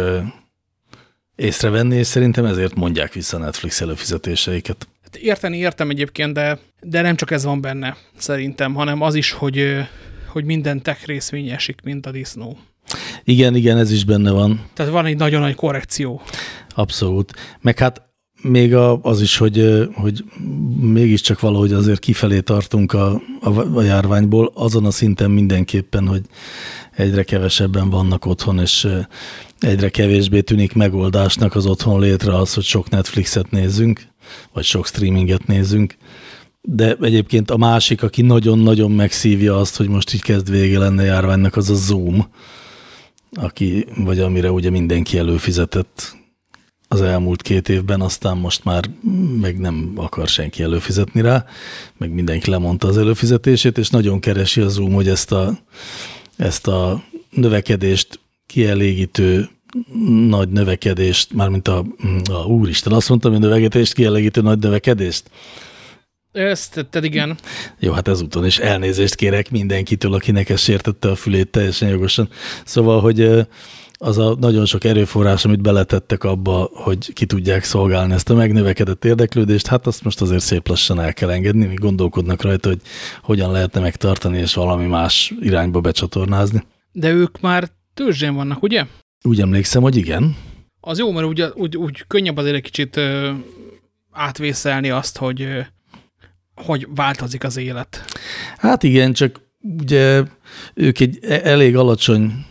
Speaker 2: észrevenni, és szerintem ezért mondják vissza Netflix előfizetéseiket.
Speaker 1: Hát érteni értem egyébként, de, de nem csak ez van benne, szerintem, hanem az is, hogy, hogy minden tech részvény esik, mint a disznó.
Speaker 2: Igen, igen, ez is benne van.
Speaker 1: Tehát van egy nagyon nagy korrekció.
Speaker 2: Abszolút. Meg hát még a, az is, hogy, hogy mégiscsak valahogy azért kifelé tartunk a, a, a járványból, azon a szinten mindenképpen, hogy egyre kevesebben vannak otthon, és egyre kevésbé tűnik megoldásnak az otthon létre az, hogy sok Netflixet nézzünk, vagy sok streaminget nézzünk. De egyébként a másik, aki nagyon-nagyon megszívja azt, hogy most így kezd vége lenne járványnak, az a Zoom, aki, vagy amire ugye mindenki előfizetett az elmúlt két évben, aztán most már meg nem akar senki előfizetni rá, meg mindenki lemondta az előfizetését, és nagyon keresi a Zoom, hogy ezt a, ezt a növekedést kielégítő nagy növekedést, mármint a, a úristen, azt mondtam, hogy növekedést kielégítő nagy növekedést.
Speaker 1: Ezt tetted, igen.
Speaker 2: Jó, hát ezúton is elnézést kérek mindenkitől, akinek ez sértette a fülét teljesen jogosan. Szóval, hogy az a nagyon sok erőforrás, amit beletettek abba, hogy ki tudják szolgálni ezt a megnövekedett érdeklődést, hát azt most azért szép lassan el kell engedni, mi gondolkodnak rajta, hogy hogyan lehetne megtartani, és valami más irányba becsatornázni.
Speaker 1: De ők már tőzsdén vannak, ugye?
Speaker 2: Úgy emlékszem, hogy igen.
Speaker 1: Az jó, mert úgy, úgy, úgy könnyebb azért egy kicsit ö, átvészelni azt, hogy, ö, hogy változik az élet.
Speaker 2: Hát igen, csak ugye ők egy e-, elég alacsony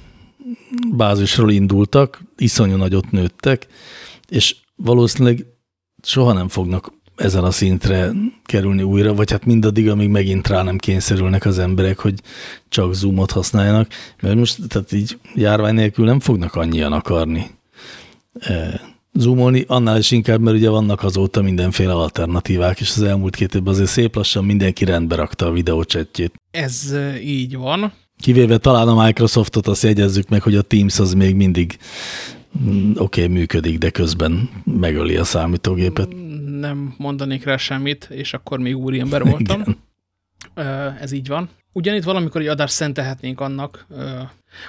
Speaker 2: bázisról indultak, iszonyú nagyot nőttek, és valószínűleg soha nem fognak ezen a szintre kerülni újra, vagy hát mindaddig, amíg megint rá nem kényszerülnek az emberek, hogy csak Zoomot használjanak, mert most tehát így járvány nélkül nem fognak annyian akarni e, zoomolni, annál is inkább, mert ugye vannak azóta mindenféle alternatívák, és az elmúlt két évben azért szép lassan mindenki rendbe rakta a videócsetjét.
Speaker 1: Ez e, így van.
Speaker 2: Kivéve talán a Microsoftot, azt jegyezzük meg, hogy a Teams az még mindig mm, oké, okay, működik, de közben megöli a számítógépet.
Speaker 1: Nem mondanék rá semmit, és akkor még úriember voltam. Igen. Ez így van. Ugyanitt valamikor egy adást szentelhetnénk annak,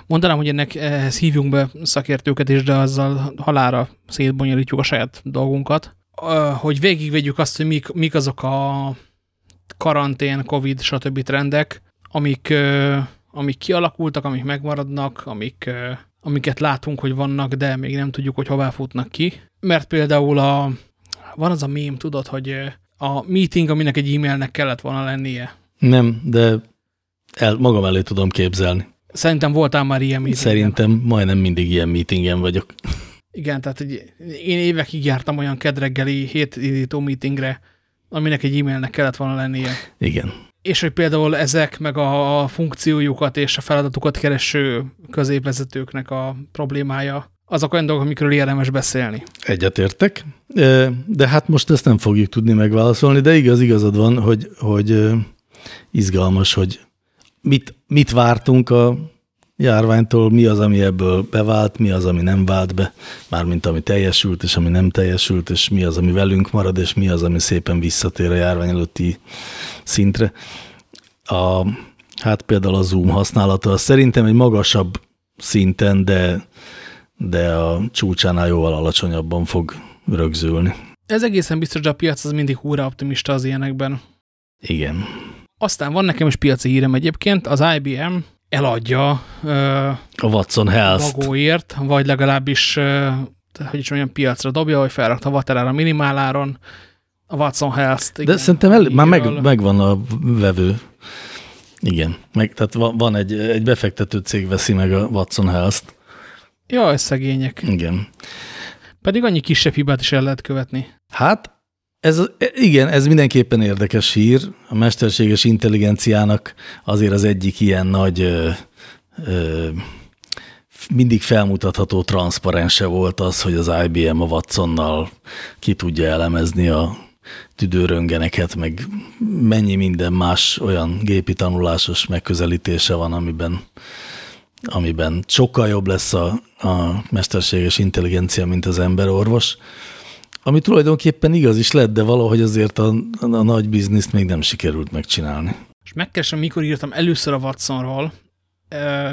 Speaker 1: mondanám, hogy ennek ehhez hívjunk be szakértőket is, de azzal halára szétbonyolítjuk a saját dolgunkat, hogy végigvegyük azt, hogy mik, mik azok a karantén, covid, stb. trendek, amik amik kialakultak, amik megmaradnak, amik, amiket látunk, hogy vannak, de még nem tudjuk, hogy hová futnak ki. Mert például a, van az a mém, tudod, hogy a meeting, aminek egy e-mailnek kellett volna lennie.
Speaker 2: Nem, de el, magam elé tudom képzelni.
Speaker 1: Szerintem voltál már ilyen meetingen.
Speaker 2: Szerintem majdnem mindig ilyen meetingen vagyok.
Speaker 1: Igen, tehát hogy én évekig jártam olyan kedreggeli hétindító meetingre, aminek egy e-mailnek kellett volna lennie.
Speaker 2: Igen
Speaker 1: és hogy például ezek, meg a funkciójukat és a feladatukat kereső középvezetőknek a problémája, azok olyan dolgok, amikről érdemes beszélni.
Speaker 2: Egyetértek, de hát most ezt nem fogjuk tudni megválaszolni, de igaz, igazad van, hogy, hogy izgalmas, hogy mit, mit vártunk a járványtól, mi az, ami ebből bevált, mi az, ami nem vált be, mármint ami teljesült, és ami nem teljesült, és mi az, ami velünk marad, és mi az, ami szépen visszatér a járvány előtti szintre. A, hát például a Zoom használata szerintem egy magasabb szinten, de, de a csúcsánál jóval alacsonyabban fog rögzülni.
Speaker 1: Ez egészen biztos, hogy a piac az mindig húra optimista az ilyenekben.
Speaker 2: Igen.
Speaker 1: Aztán van nekem is piaci hírem egyébként, az IBM eladja
Speaker 2: a Watson Health-t.
Speaker 1: magóért, vagy legalábbis hogy is olyan piacra dobja, hogy felrakta Waterára minimáláron a Watson Health-t.
Speaker 2: De szerintem el, már meg, megvan a vevő. Igen, meg, tehát van, van egy, egy befektető cég veszi meg a Watson Health-t.
Speaker 1: Jaj, szegények.
Speaker 2: Igen.
Speaker 1: Pedig annyi kisebb hibát is el lehet követni.
Speaker 2: Hát, ez, igen, ez mindenképpen érdekes hír. A mesterséges intelligenciának azért az egyik ilyen nagy, ö, ö, mindig felmutatható transzparense volt az, hogy az IBM a Watsonnal ki tudja elemezni a tüdőröngeneket, meg mennyi minden más olyan gépi tanulásos megközelítése van, amiben, amiben sokkal jobb lesz a, a mesterséges intelligencia, mint az emberorvos. Ami tulajdonképpen igaz is lett, de valahogy azért a, a, nagy bizniszt még nem sikerült megcsinálni.
Speaker 1: És megkeresem, mikor írtam először a Watsonról,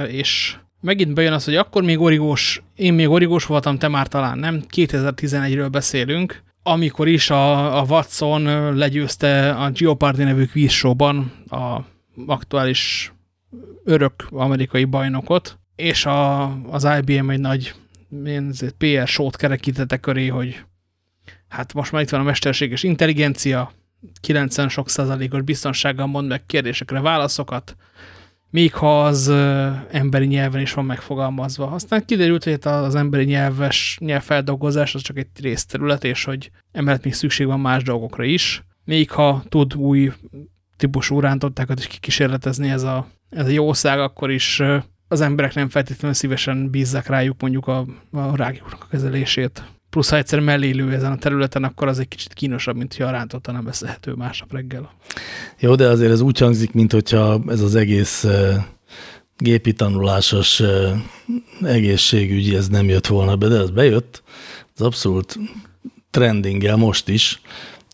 Speaker 1: és megint bejön az, hogy akkor még origós, én még origós voltam, te már talán nem, 2011-ről beszélünk, amikor is a, a Watson legyőzte a Geopardy nevű showban a aktuális örök amerikai bajnokot, és a, az IBM egy nagy PR show-t kerekítette köré, hogy hát most már itt van a mesterséges intelligencia, 90 sok százalékos biztonsággal mond meg kérdésekre válaszokat, még ha az emberi nyelven is van megfogalmazva. Aztán kiderült, hogy az emberi nyelves nyelvfeldolgozás az csak egy részterület, és hogy emellett még szükség van más dolgokra is. Még ha tud új típusú rántottákat is kikísérletezni ez a, ez a jószág, akkor is az emberek nem feltétlenül szívesen bízzák rájuk mondjuk a, a rákjuknak a kezelését plusz ha egyszer mellélő ezen a területen, akkor az egy kicsit kínosabb, mint ha rántotta nem beszélhető másnap reggel.
Speaker 2: Jó, de azért ez úgy hangzik, mint hogyha ez az egész gépi tanulásos egészségügyi, ez nem jött volna be, de ez bejött. Az abszolút trendinggel most is.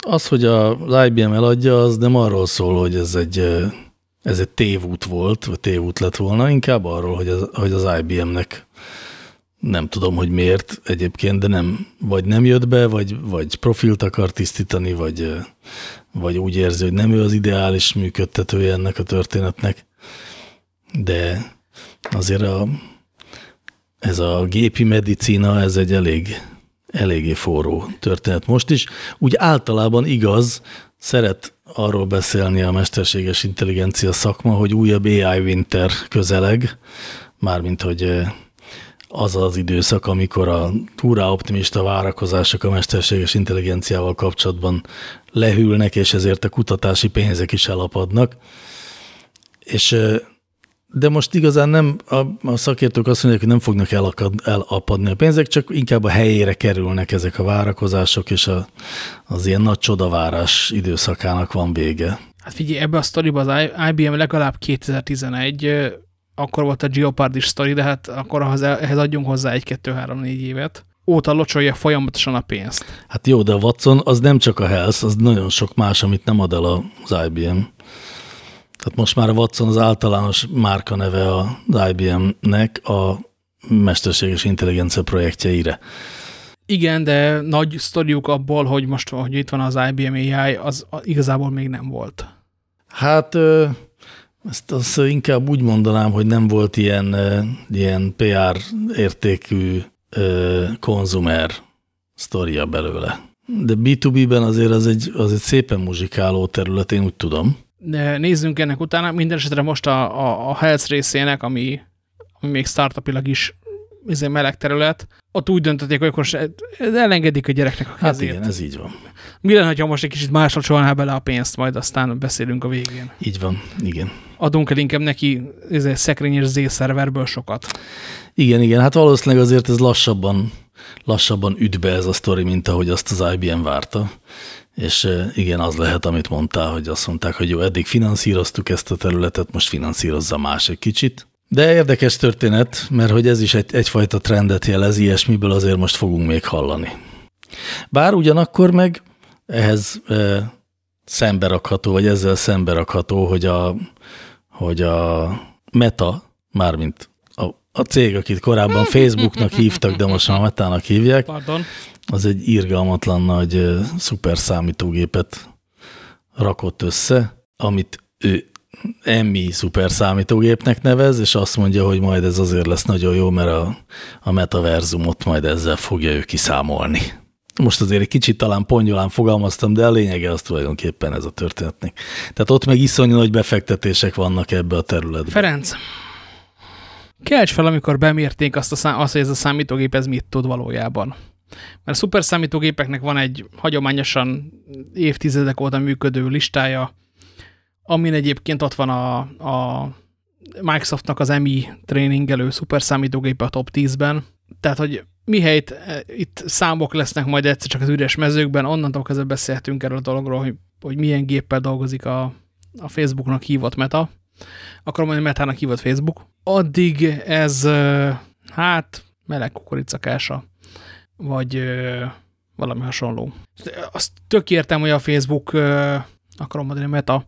Speaker 2: Az, hogy az IBM eladja, az nem arról szól, hogy ez egy, ez egy tévút volt, vagy tévút lett volna, inkább arról, hogy az, hogy az IBM-nek nem tudom, hogy miért egyébként, de nem, vagy nem jött be, vagy, vagy profilt akar tisztítani, vagy, vagy úgy érzi, hogy nem ő az ideális működtetője ennek a történetnek. De azért a, ez a gépi medicína, ez egy elég, eléggé forró történet most is. Úgy általában igaz, szeret arról beszélni a mesterséges intelligencia szakma, hogy újabb AI winter közeleg, mármint hogy az az időszak, amikor a túrá optimista várakozások a mesterséges intelligenciával kapcsolatban lehűlnek, és ezért a kutatási pénzek is elapadnak. És de most igazán nem, a, a szakértők azt mondják, hogy nem fognak elakad, elapadni a pénzek, csak inkább a helyére kerülnek ezek a várakozások, és a, az ilyen nagy csodavárás időszakának van vége.
Speaker 1: Hát figyelj, ebbe a sztoriba az IBM legalább 2011 akkor volt a Geopardy sztori, de hát akkor ahhoz, ehhez adjunk hozzá egy, kettő, három, négy évet. Óta locsolja folyamatosan a pénzt.
Speaker 2: Hát jó, de a Watson az nem csak a Health, az nagyon sok más, amit nem ad el az IBM. Tehát most már a Watson az általános márka neve az IBM-nek a mesterséges intelligencia projektjeire.
Speaker 1: Igen, de nagy sztoriuk abból, hogy most, hogy itt van az IBM AI, az igazából még nem volt.
Speaker 2: Hát ezt azt inkább úgy mondanám, hogy nem volt ilyen, ilyen PR értékű konzumer sztoria belőle. De B2B-ben azért az egy, az egy szépen muzsikáló terület, én úgy tudom.
Speaker 1: Nézzünk ennek utána. Minden esetre most a, a, a Health részének, ami, ami még startupilag is izé meleg terület, ott úgy döntötték, hogy akkor elengedik a gyereknek a kezét.
Speaker 2: Hát igen, ez így van.
Speaker 1: Mi lenne, ha most egy kicsit másra csolná bele a pénzt, majd aztán beszélünk a végén.
Speaker 2: Így van, igen.
Speaker 1: Adunk el inkább neki ezért szekrényes Z-szerverből sokat.
Speaker 2: Igen, igen, hát valószínűleg azért ez lassabban, lassabban üt be ez a sztori, mint ahogy azt az IBM várta. És igen, az lehet, amit mondtál, hogy azt mondták, hogy jó, eddig finanszíroztuk ezt a területet, most finanszírozza más egy kicsit. De érdekes történet, mert hogy ez is egy, egyfajta trendet jelez, ilyesmiből azért most fogunk még hallani. Bár ugyanakkor meg ehhez e, szemberakható, vagy ezzel szemberakható, hogy a, hogy a Meta, mármint a, cég, akit korábban Facebooknak hívtak, de most már Metának hívják,
Speaker 1: Pardon.
Speaker 2: az egy irgalmatlan nagy szuper számítógépet rakott össze, amit ő emmi szuper számítógépnek nevez, és azt mondja, hogy majd ez azért lesz nagyon jó, mert a, a metaverzumot majd ezzel fogja ő kiszámolni. Most azért egy kicsit talán pongyolán fogalmaztam, de a lényege az tulajdonképpen ez a történetnek. Tehát ott meg iszonyú nagy befektetések vannak ebbe a területbe.
Speaker 1: Ferenc, kelts fel, amikor bemérték azt, a szám, azt, hogy ez a számítógép ez mit tud valójában. Mert a szuper számítógépeknek van egy hagyományosan évtizedek óta működő listája, amin egyébként ott van a, a Microsoftnak az EMI tréningelő szuper számítógépe a top 10-ben. Tehát, hogy mihelyt eh, itt számok lesznek majd egyszer csak az üres mezőkben, onnantól kezdve beszélhetünk erről a dologról, hogy, hogy milyen géppel dolgozik a, a Facebooknak hívott meta, akkor mondani metának hívott Facebook. Addig ez, hát, meleg kukoricakása, vagy valami hasonló. Azt tök értem, hogy a Facebook, akarom mondani, meta,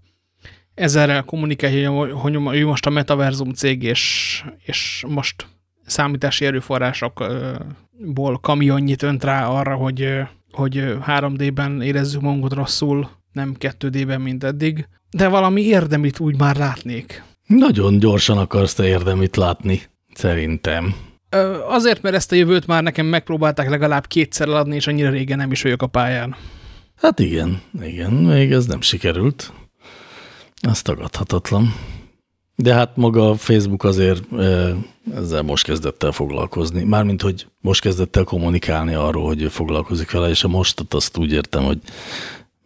Speaker 1: ezerrel kommunikálja, hogy ő most a metaverzum cég, és, és most számítási erőforrásokból kamionnyit önt rá arra, hogy, hogy 3D-ben érezzük magunkat rosszul, nem 2D-ben, mint eddig. De valami érdemit úgy már látnék.
Speaker 2: Nagyon gyorsan akarsz te érdemit látni, szerintem.
Speaker 1: Azért, mert ezt a jövőt már nekem megpróbálták legalább kétszer eladni, és annyira régen nem is vagyok a pályán.
Speaker 2: Hát igen, igen, még ez nem sikerült. Az tagadhatatlan. De hát maga a Facebook azért ezzel most kezdett el foglalkozni. Mármint, hogy most kezdett el kommunikálni arról, hogy ő foglalkozik vele, és a mostat azt úgy értem, hogy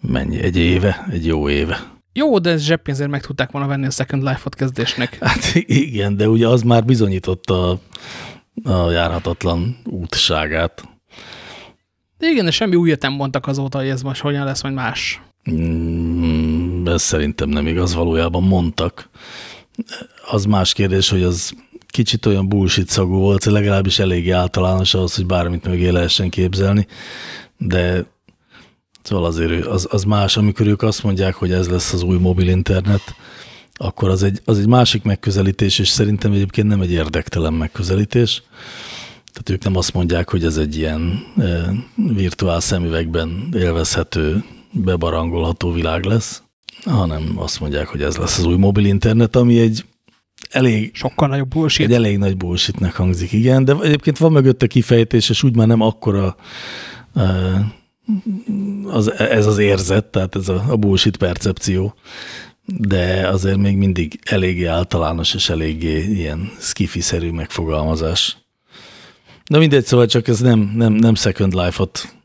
Speaker 2: mennyi, egy éve, egy jó éve.
Speaker 1: Jó, de ez zseppénzért meg tudták volna venni a Second Life-ot kezdésnek.
Speaker 2: Hát igen, de ugye az már bizonyította a, a járhatatlan útságát.
Speaker 1: De igen, de semmi újat nem mondtak azóta, hogy ez most hogyan lesz majd más.
Speaker 2: Mm, ez szerintem nem igaz, valójában mondtak. Az más kérdés, hogy az kicsit olyan bullshit szagú volt, legalábbis eléggé általános ahhoz, hogy bármit mögé lehessen képzelni, de szóval azért az, az más, amikor ők azt mondják, hogy ez lesz az új mobil internet, akkor az egy, az egy másik megközelítés, és szerintem egyébként nem egy érdektelen megközelítés. Tehát ők nem azt mondják, hogy ez egy ilyen e, virtuál szemüvegben élvezhető, bebarangolható világ lesz, hanem azt mondják, hogy ez lesz az új mobil internet, ami egy elég...
Speaker 1: Sokkal nagyobb bullshit.
Speaker 2: Egy elég nagy bullshitnek hangzik, igen, de egyébként van mögötte kifejtés, és úgy már nem akkora az, ez az érzet, tehát ez a, a bullshit percepció, de azért még mindig eléggé általános és eléggé ilyen skifi-szerű megfogalmazás. De mindegy, szóval csak ez nem, nem, nem Second Life-ot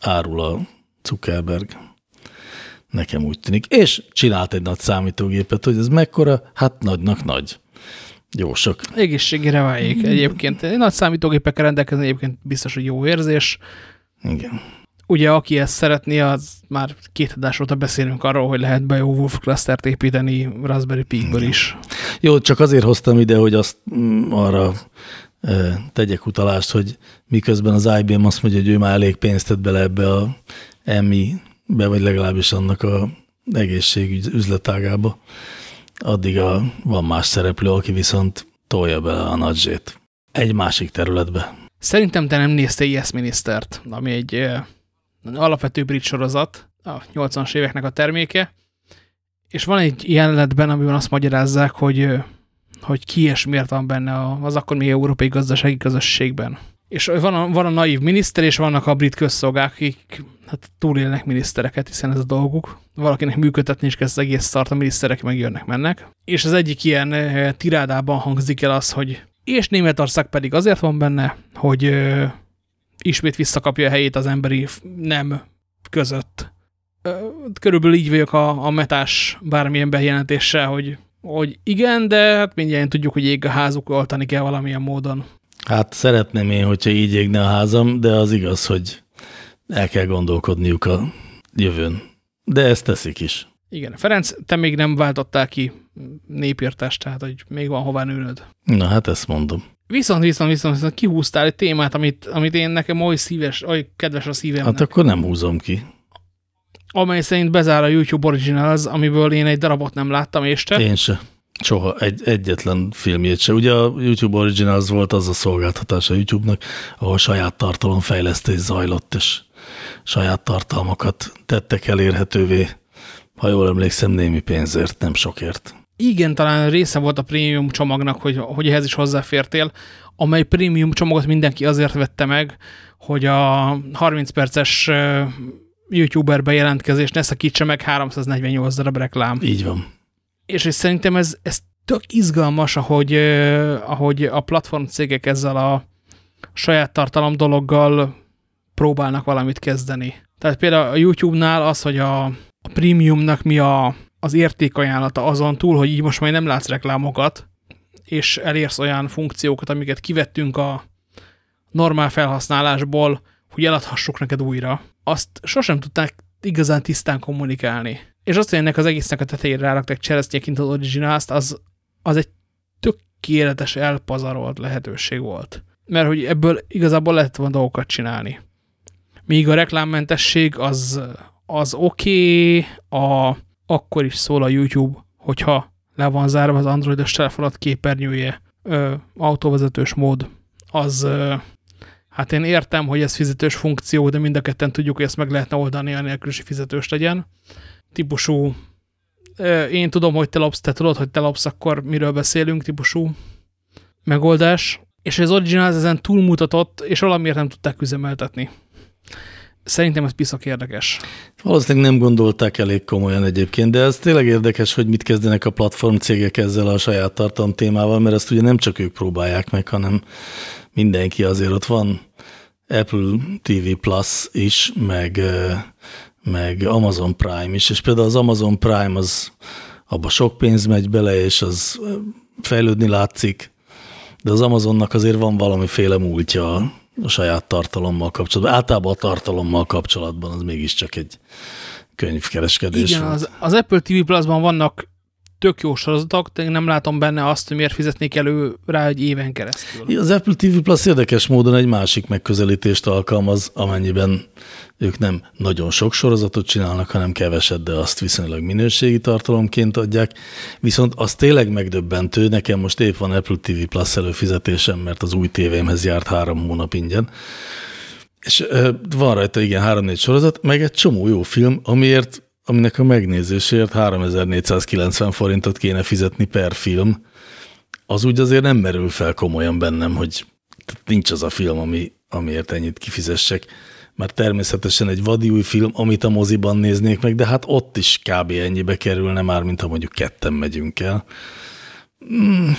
Speaker 2: árul a Zuckerberg. Nekem úgy tűnik. És csinált egy nagy számítógépet, hogy ez mekkora? Hát nagynak nagy. Jó sok.
Speaker 1: Egészségére váljék egyébként. Egy nagy számítógépekkel rendelkezni egyébként biztos, hogy jó érzés.
Speaker 2: Igen.
Speaker 1: Ugye, aki ezt szeretné, az már két adás óta beszélünk arról, hogy lehet Beowulf clustert építeni Raspberry Pi-ből is.
Speaker 2: Jó, csak azért hoztam ide, hogy azt mm, arra e, tegyek utalást, hogy miközben az IBM azt mondja, hogy ő már elég pénzt tett bele ebbe a MI-be, vagy legalábbis annak a egészségügy üzletágába, addig a, van más szereplő, aki viszont tolja bele a nadzsét egy másik területbe.
Speaker 1: Szerintem te nem nézte Yes Ministert, ami egy uh, alapvető brit sorozat, a 80-as éveknek a terméke, és van egy jelenetben, amiben azt magyarázzák, hogy, hogy ki és miért van benne az akkor még európai gazdasági közösségben. És van a, van a naív miniszter, és vannak a brit közszolgák, akik hát túlélnek minisztereket, hiszen ez a dolguk. Valakinek működtetni is kezd egész szart, a miniszterek megjönnek, mennek. És az egyik ilyen tirádában hangzik el az, hogy és Németország pedig azért van benne, hogy ismét visszakapja a helyét az emberi nem között. Körülbelül így vagyok a, a metás bármilyen bejelentéssel, hogy, hogy igen, de hát mindjárt tudjuk, hogy ég a házuk, oltani kell valamilyen módon.
Speaker 2: Hát szeretném én, hogyha így égne a házam, de az igaz, hogy el kell gondolkodniuk a jövőn. De ezt teszik is.
Speaker 1: Igen. Ferenc, te még nem váltottál ki népírtást, tehát hogy még van hová nőnöd.
Speaker 2: Na hát ezt mondom.
Speaker 1: Viszont, viszont, viszont, viszont kihúztál egy témát, amit, amit én nekem oly szíves, oly kedves a szívemnek.
Speaker 2: Hát akkor nem húzom ki.
Speaker 1: Amely szerint bezár a YouTube Originals, amiből én egy darabot nem láttam, és te?
Speaker 2: Én se. Soha egy, egyetlen filmjét se. Ugye a YouTube Originals volt az a szolgáltatás a YouTube-nak, ahol saját tartalomfejlesztés zajlott, és saját tartalmakat tettek elérhetővé ha jól emlékszem, némi pénzért, nem sokért.
Speaker 1: Igen, talán része volt a prémium csomagnak, hogy, hogy ehhez is hozzáfértél, amely prémium csomagot mindenki azért vette meg, hogy a 30 perces YouTuber bejelentkezés ne szakítsa meg 348 darab reklám.
Speaker 2: Így van.
Speaker 1: És, és szerintem ez, ez tök izgalmas, ahogy, ahogy a platform cégek ezzel a saját tartalom dologgal próbálnak valamit kezdeni. Tehát például a YouTube-nál az, hogy a, a premiumnak mi a, az értékajánlata azon túl, hogy így most majd nem látsz reklámokat, és elérsz olyan funkciókat, amiket kivettünk a normál felhasználásból, hogy eladhassuk neked újra, azt sosem tudták igazán tisztán kommunikálni. És azt, hogy ennek az egésznek a tetejére ráraktak cseresznyéként az originals az, az egy tökéletes elpazarolt lehetőség volt. Mert hogy ebből igazából lehet volna dolgokat csinálni. Míg a reklámmentesség az, az oké, okay, a, akkor is szól a YouTube, hogyha le van zárva az androidos telefonat képernyője, ö, autóvezetős mód, az, ö, hát én értem, hogy ez fizetős funkció, de mind a ketten tudjuk, hogy ezt meg lehetne oldani, anélkül is fizetős legyen. Típusú, ö, én tudom, hogy te lopsz, te tudod, hogy te lopsz, akkor miről beszélünk, típusú megoldás. És az Originals ezen túlmutatott, és valamiért nem tudták üzemeltetni. Szerintem ez piszak érdekes.
Speaker 2: Valószínűleg nem gondolták elég komolyan egyébként, de ez tényleg érdekes, hogy mit kezdenek a platform cégek ezzel a saját tartalom témával, mert ezt ugye nem csak ők próbálják meg, hanem mindenki azért ott van Apple TV Plus is, meg, meg Amazon Prime is, és például az Amazon Prime az abba sok pénz megy bele, és az fejlődni látszik, de az Amazonnak azért van valamiféle múltja a saját tartalommal kapcsolatban. Általában a tartalommal kapcsolatban az mégiscsak egy könyvkereskedés.
Speaker 1: Igen, az, az Apple TV Plus-ban vannak tök jó sorozatok, de nem látom benne azt, hogy miért fizetnék elő rá egy éven keresztül.
Speaker 2: Az Apple TV Plus érdekes módon egy másik megközelítést alkalmaz, amennyiben ők nem nagyon sok sorozatot csinálnak, hanem keveset, de azt viszonylag minőségi tartalomként adják. Viszont az tényleg megdöbbentő, nekem most épp van Apple TV Plus előfizetésem, mert az új tévémhez járt három hónap ingyen, és van rajta igen három-négy sorozat, meg egy csomó jó film, amiért aminek a megnézésért 3490 forintot kéne fizetni per film, az úgy azért nem merül fel komolyan bennem, hogy nincs az a film, ami, amiért ennyit kifizessek. Mert természetesen egy vadi új film, amit a moziban néznék meg, de hát ott is kb. ennyibe kerülne már, mint ha mondjuk ketten megyünk el.
Speaker 1: Mm.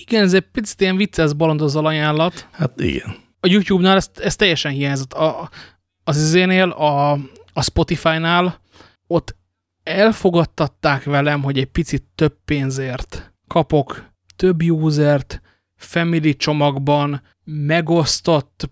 Speaker 1: Igen, ez egy picit ilyen vicces bolondozol ajánlat.
Speaker 2: Hát igen.
Speaker 1: A YouTube-nál ez, ez teljesen hiányzott. A, az izénél, a, a Spotify-nál ott elfogadtatták velem, hogy egy picit több pénzért kapok több usert, family csomagban, megosztott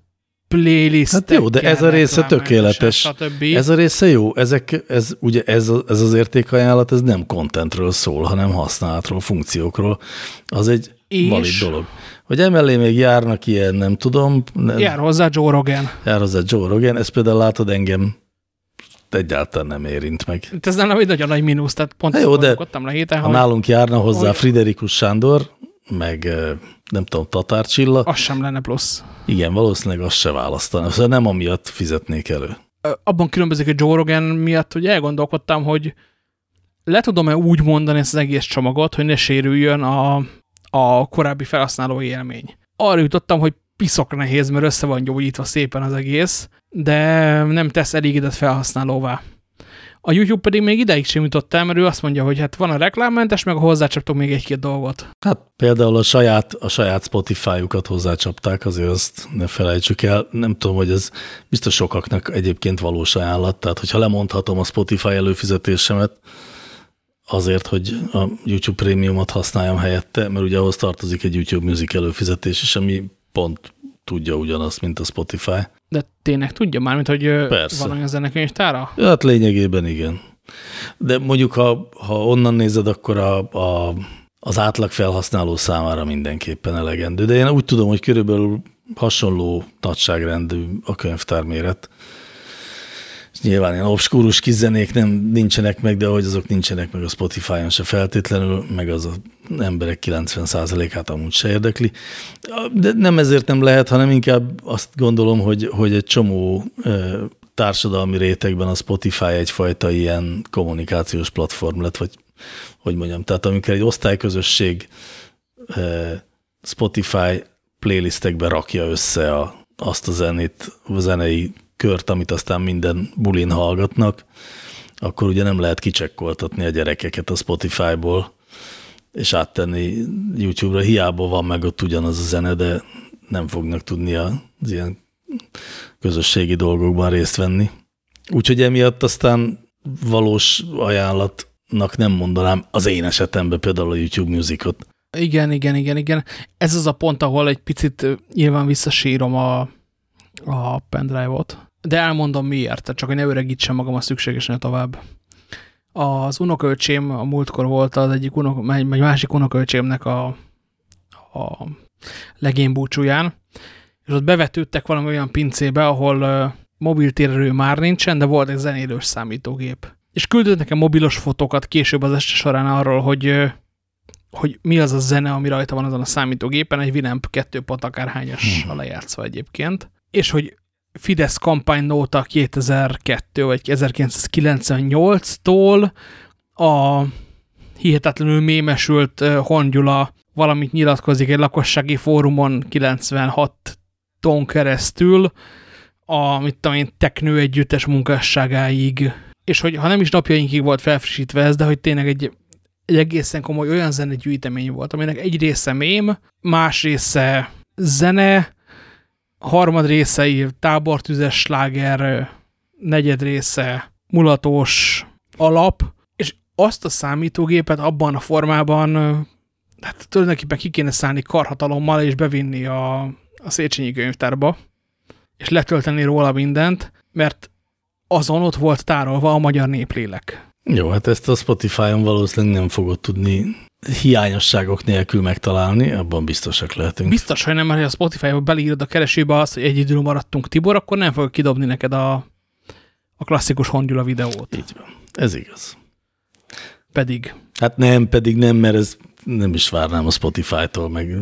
Speaker 1: playlistek.
Speaker 2: Hát jó, de ez a része tökéletes. Ez a része jó. Ezek, ez, ugye ez, ez az értékajánlat, ez nem contentről szól, hanem használatról, funkciókról. Az egy és? valid dolog. Hogy emellé még járnak ilyen, nem tudom. Nem,
Speaker 1: jár hozzá Joe Rogan.
Speaker 2: Jár hozzá Joe Rogan. Ez például látod engem egyáltalán nem érint meg.
Speaker 1: Ez nem egy nagyon nagy mínusz, tehát pont
Speaker 2: jó, de
Speaker 1: le héten,
Speaker 2: ha hogy... nálunk járna hozzá hogy... Friderikus Sándor, meg nem tudom, Tatár Csilla.
Speaker 1: Az sem lenne plusz.
Speaker 2: Igen, valószínűleg azt se választani. Szóval nem amiatt fizetnék elő.
Speaker 1: Abban különbözik a Joe Rogan miatt, hogy elgondolkodtam, hogy le tudom-e úgy mondani ezt az egész csomagot, hogy ne sérüljön a, a korábbi felhasználói élmény. Arra jutottam, hogy piszok nehéz, mert össze van gyógyítva szépen az egész, de nem tesz elégedett felhasználóvá. A YouTube pedig még ideig sem jutott el, mert ő azt mondja, hogy hát van a reklámmentes, meg a hozzácsaptok még egy-két dolgot.
Speaker 2: Hát például a saját, a saját Spotify-ukat hozzácsapták, azért azt ne felejtsük el. Nem tudom, hogy ez biztos sokaknak egyébként valós ajánlat. Tehát, hogyha lemondhatom a Spotify előfizetésemet, azért, hogy a YouTube prémiumot használjam helyette, mert ugye ahhoz tartozik egy YouTube Music előfizetés is, ami pont tudja ugyanazt, mint a Spotify.
Speaker 1: De tényleg tudja már, mint hogy Persze. van olyan zenekönyvtára?
Speaker 2: Hát lényegében igen. De mondjuk, ha, ha onnan nézed, akkor a, a, az átlag felhasználó számára mindenképpen elegendő. De én úgy tudom, hogy körülbelül hasonló nagyságrendű a könyvtárméret nyilván ilyen obskúrus kizenék nem nincsenek meg, de ahogy azok nincsenek meg a Spotify-on se feltétlenül, meg az, az emberek 90%-át amúgy se érdekli. De nem ezért nem lehet, hanem inkább azt gondolom, hogy, hogy egy csomó társadalmi rétegben a Spotify egyfajta ilyen kommunikációs platform lett, vagy hogy mondjam, tehát amikor egy osztályközösség Spotify playlistekbe rakja össze a, azt a zenét, a zenei kört, amit aztán minden bulin hallgatnak, akkor ugye nem lehet kicsekkoltatni a gyerekeket a Spotify-ból, és áttenni YouTube-ra. Hiába van meg ott ugyanaz a zene, de nem fognak tudni az ilyen közösségi dolgokban részt venni. Úgyhogy emiatt aztán valós ajánlatnak nem mondanám az én esetemben például a YouTube Musicot.
Speaker 1: Igen, igen, igen, igen. Ez az a pont, ahol egy picit nyilván visszasírom a, a pendrive-ot. De elmondom miért, csak hogy ne öregítsem magam a szükségesen tovább. Az unokaöcsém a múltkor volt az egyik unok, egy másik unokaöcsémnek a, a legénybúcsúján, és ott bevetődtek valami olyan pincébe, ahol mobiltérerő már nincsen, de volt egy zenélős számítógép. És küldött nekem mobilos fotókat később az este során arról, hogy, hogy mi az a zene, ami rajta van azon a számítógépen, egy Winamp 2 pont akárhányas hmm. lejátszva egyébként. És hogy Fidesz kampánynóta 2002 vagy 1998-tól a hihetetlenül mémesült Horn Gyula valamit nyilatkozik egy lakossági fórumon 96 ton keresztül, a, mit tudom én, teknő együttes munkásságáig, és hogy ha nem is napjainkig volt felfrissítve ez, de hogy tényleg egy, egy egészen komoly olyan zenegyűjtemény volt, aminek egy része mém, más része zene, harmad részei tábortüzes sláger, negyed része mulatós alap, és azt a számítógépet abban a formában hát tulajdonképpen ki kéne szállni karhatalommal és bevinni a, a Széchenyi könyvtárba, és letölteni róla mindent, mert azon ott volt tárolva a magyar néplélek.
Speaker 2: Jó, hát ezt a Spotify-on valószínűleg nem fogod tudni hiányosságok nélkül megtalálni, abban biztosak lehetünk.
Speaker 1: Biztos, hogy nem, mert a Spotify-ba beleírod a keresőbe azt, hogy egyedül maradtunk Tibor, akkor nem fog kidobni neked a, a klasszikus Hongyula videót.
Speaker 2: Így van. Ez igaz.
Speaker 1: Pedig.
Speaker 2: Hát nem, pedig nem, mert ez nem is várnám a Spotify-tól, meg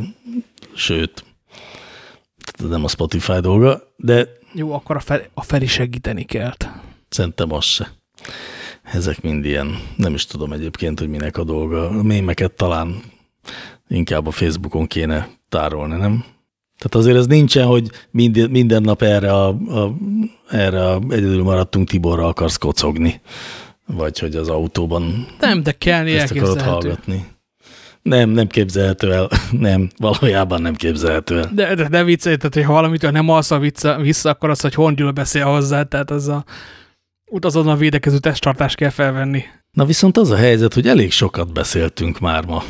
Speaker 2: sőt, ez nem a Spotify dolga, de...
Speaker 1: Jó, akkor a, fel, a Feri segíteni kell.
Speaker 2: Szerintem az se. Ezek mind ilyen, nem is tudom egyébként, hogy minek a dolga. A mémeket talán inkább a Facebookon kéne tárolni, nem? Tehát azért ez nincsen, hogy minden, minden nap erre a, a, erre a egyedül maradtunk Tiborra akarsz kocogni. Vagy hogy az autóban
Speaker 1: nem, de kell ezt akarod
Speaker 2: hallgatni. Nem, nem képzelhető el. Nem, valójában nem képzelhető el.
Speaker 1: De, de, de viccelj, tehát hogy ha valamitől nem alszol vissza, vissza, akkor az, hogy Hongyula beszél hozzá, tehát az a utazon a védekező testtartást kell felvenni.
Speaker 2: Na viszont az a helyzet, hogy elég sokat beszéltünk már ma.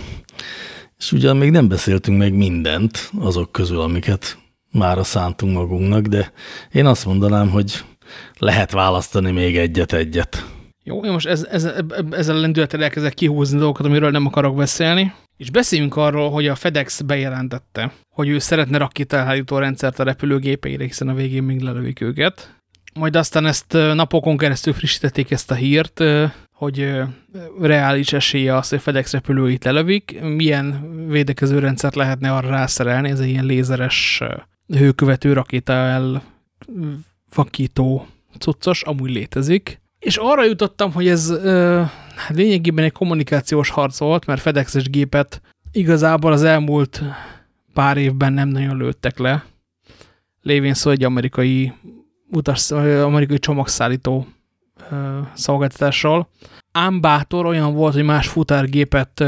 Speaker 2: És ugyan még nem beszéltünk meg mindent azok közül, amiket már szántunk magunknak, de én azt mondanám, hogy lehet választani még egyet-egyet.
Speaker 1: Jó, én most ez, ez, ezzel a lendülettel elkezdek kihúzni dolgokat, amiről nem akarok beszélni. És beszéljünk arról, hogy a FedEx bejelentette, hogy ő szeretne rakétaelhárító rendszert a repülőgépeire, hiszen a végén még lelövik őket. Majd aztán ezt napokon keresztül frissítették ezt a hírt, hogy reális esélye az, hogy FedEx repülőit lelövik. Milyen védekező rendszert lehetne arra rászerelni? Ez egy ilyen lézeres hőkövető rakéta el vakító cuccos, amúgy létezik. És arra jutottam, hogy ez uh, lényegében egy kommunikációs harc volt, mert FedEx-es gépet igazából az elmúlt pár évben nem nagyon lőttek le. Lévén szó egy amerikai, utas, amerikai csomagszállító szolgáltatásról. Ám bátor olyan volt, hogy más futárgépet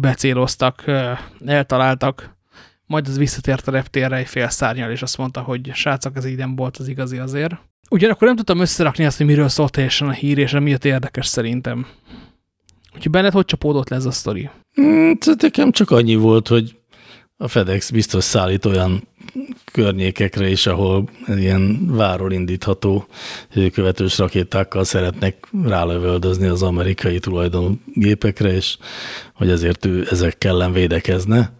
Speaker 1: becéloztak, eltaláltak, majd az visszatért a reptérre egy fél szárnyal, és azt mondta, hogy srácok, ez így nem volt az igazi azért. Ugyanakkor nem tudtam összerakni azt, hogy miről szólt teljesen a hír, és miatt érdekes szerintem. Úgyhogy benned hogy csapódott le ez a sztori?
Speaker 2: Mm, csak annyi volt, hogy a FedEx biztos szállít olyan környékekre is, ahol ilyen váról indítható követős rakétákkal szeretnek rálövöldözni az amerikai tulajdonú gépekre, és hogy ezért ő ezekkel ellen védekezne.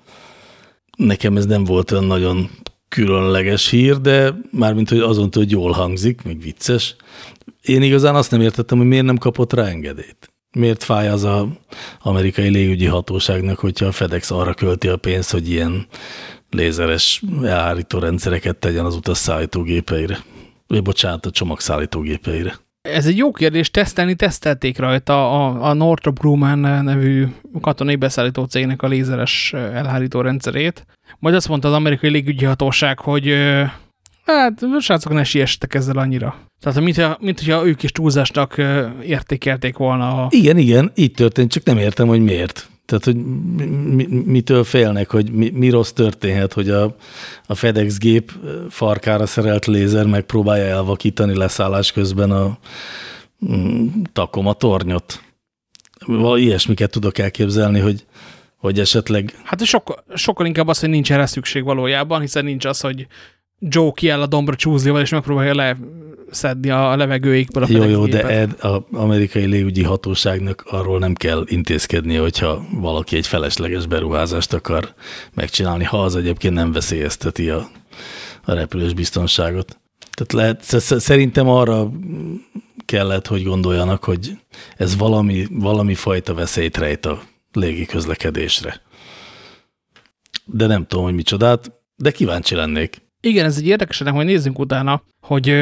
Speaker 2: Nekem ez nem volt olyan nagyon különleges hír, de mármint, hogy azon hogy jól hangzik, még vicces. Én igazán azt nem értettem, hogy miért nem kapott rá engedélyt. Miért fáj az a amerikai légügyi hatóságnak, hogyha a FedEx arra költi a pénzt, hogy ilyen lézeres elhárító rendszereket tegyen az utasszállítógépeire. Vagy bocsánat, a csomagszállítógépeire.
Speaker 1: Ez egy jó kérdés, tesztelni tesztelték rajta a, a Northrop Grumman nevű katonai beszállító cégnek a lézeres elhárító rendszerét. Majd azt mondta az amerikai légügyi hatóság, hogy Hát, srácok, ne siessetek ezzel annyira. Tehát, mint, mint hogyha ők is túlzásnak értékelték volna. A...
Speaker 2: Igen, igen, így történt, csak nem értem, hogy miért. Tehát, hogy mi, mitől félnek, hogy mi, mi rossz történhet, hogy a, a FedEx gép farkára szerelt lézer megpróbálja elvakítani leszállás közben a mm, Takoma tornyot. Val ilyesmiket tudok elképzelni, hogy, hogy esetleg...
Speaker 1: Hát sokkal, sokkal inkább az, hogy nincs erre szükség valójában, hiszen nincs az, hogy Joe kiáll a dombra csúzlival, és megpróbálja leszedni a levegőikből a
Speaker 2: Jó, jó, de ed, az amerikai légügyi hatóságnak arról nem kell intézkednie, hogyha valaki egy felesleges beruházást akar megcsinálni, ha az egyébként nem veszélyezteti a, a repülős biztonságot. Tehát lehet, szerintem arra kellett, hogy gondoljanak, hogy ez valami, valami fajta veszélyt rejt a légi közlekedésre. De nem tudom, hogy micsodát, de kíváncsi lennék.
Speaker 1: Igen, ez egy érdekes, hogy nézzünk utána, hogy,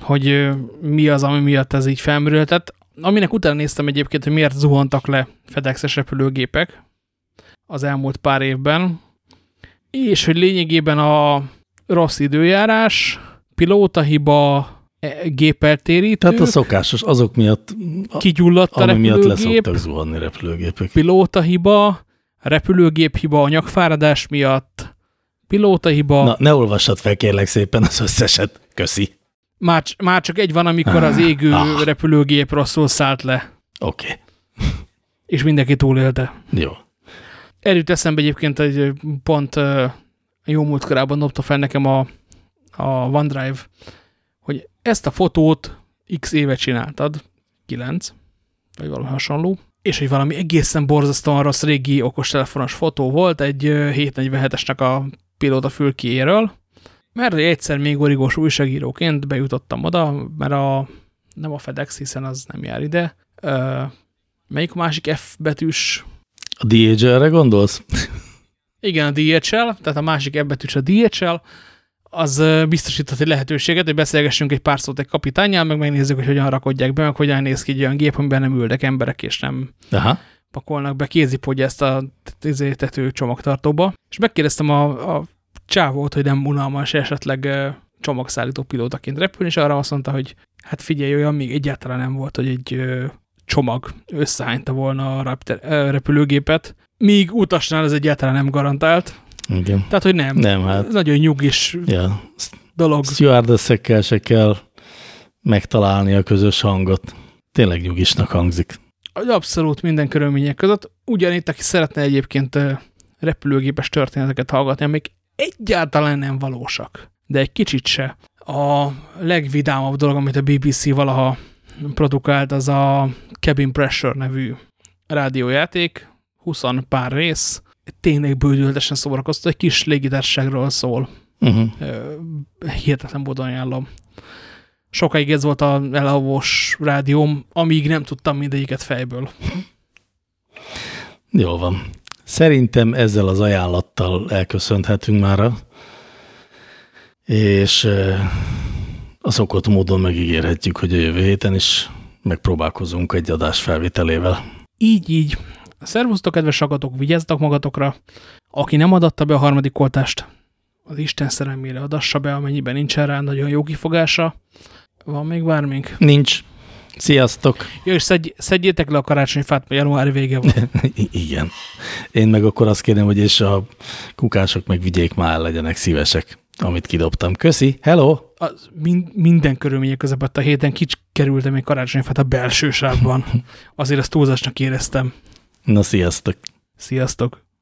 Speaker 1: hogy mi az, ami miatt ez így felmerült. Tehát aminek utána néztem egyébként, hogy miért zuhantak le FedEx-es repülőgépek az elmúlt pár évben, és hogy lényegében a rossz időjárás, pilótahiba, e, gépeltérítők.
Speaker 2: Tehát a szokásos, azok miatt,
Speaker 1: kigyulladt a
Speaker 2: ami miatt leszoktak zuhanni repülőgépek.
Speaker 1: Pilótahiba, repülőgép hiba, anyagfáradás miatt, pilótahiba.
Speaker 2: Na, ne olvassad fel kérlek szépen az összeset. Köszi.
Speaker 1: Már, már csak egy van, amikor az égő ah. repülőgép rosszul szállt le.
Speaker 2: Oké. Okay.
Speaker 1: És mindenki túlélte.
Speaker 2: Jó.
Speaker 1: Erőt eszembe egyébként egy pont jó múlt korában dobta fel nekem a, a OneDrive, hogy ezt a fotót x éve csináltad, 9, vagy valami hasonló, és hogy valami egészen borzasztóan rossz régi okostelefonos fotó volt, egy 747-esnek a pilóta fülkéjéről, mert egyszer még origós újságíróként bejutottam oda, mert a, nem a FedEx, hiszen az nem jár ide. Ö, melyik másik F betűs?
Speaker 2: A DHL-re gondolsz?
Speaker 1: Igen, a DHL, tehát a másik F betűs a DHL, az biztosított egy lehetőséget, hogy beszélgessünk egy pár szót egy kapitányjal, meg megnézzük, hogy hogyan rakodják be, meg hogyan néz ki egy olyan gép, amiben nem ülnek emberek, és nem Aha. Pakolnak be ezt a tető csomagtartóba. És megkérdeztem a, a csávót, hogy nem unalmas esetleg csomagszállító pilótaként repülni, és arra azt mondta, hogy hát figyelj, olyan még egyáltalán nem volt, hogy egy csomag összehányta volna a repülőgépet, míg utasnál ez egyáltalán nem garantált.
Speaker 2: Igen.
Speaker 1: Tehát, hogy nem.
Speaker 2: Nem, hát.
Speaker 1: Ez nagyon nyugis ja. dolog.
Speaker 2: Stewardessekkel se kell megtalálni a közös hangot. Tényleg nyugisnak hangzik.
Speaker 1: Abszolút minden körülmények között. Ugyanitt, aki szeretne egyébként repülőgépes történeteket hallgatni, amik egyáltalán nem valósak, de egy kicsit se. A legvidámabb dolog, amit a BBC valaha produkált, az a Cabin Pressure nevű rádiójáték, 20 pár rész, tényleg bődültesen szórakoztató, egy kis légitárságról szól. Uh -huh. Hihetetlen módon ajánlom. Sokáig ez volt a elavós rádióm, amíg nem tudtam mindegyiket fejből.
Speaker 2: Jól van. Szerintem ezzel az ajánlattal elköszönhetünk már, és a szokott módon megígérhetjük, hogy a jövő héten is megpróbálkozunk egy adás felvételével.
Speaker 1: Így, így. Szervusztok, kedves agatok, vigyázzatok magatokra. Aki nem adatta be a harmadik oltást, az Isten szerelmére adassa be, amennyiben nincsen rá nagyon jó kifogása. Van még bármink?
Speaker 2: Nincs. Sziasztok!
Speaker 1: Jó, és szedj, szedjétek le a karácsonyfát, mert január vége van.
Speaker 2: Igen. Én meg akkor azt kérem, hogy és a kukások meg vigyék már legyenek szívesek, amit kidobtam. Köszi, hello!
Speaker 1: Az mind, minden körülmények közepett a héten kics kerültem egy karácsonyfát a belső sávban. Azért azt túlzásnak éreztem.
Speaker 2: Na, sziasztok!
Speaker 1: Sziasztok!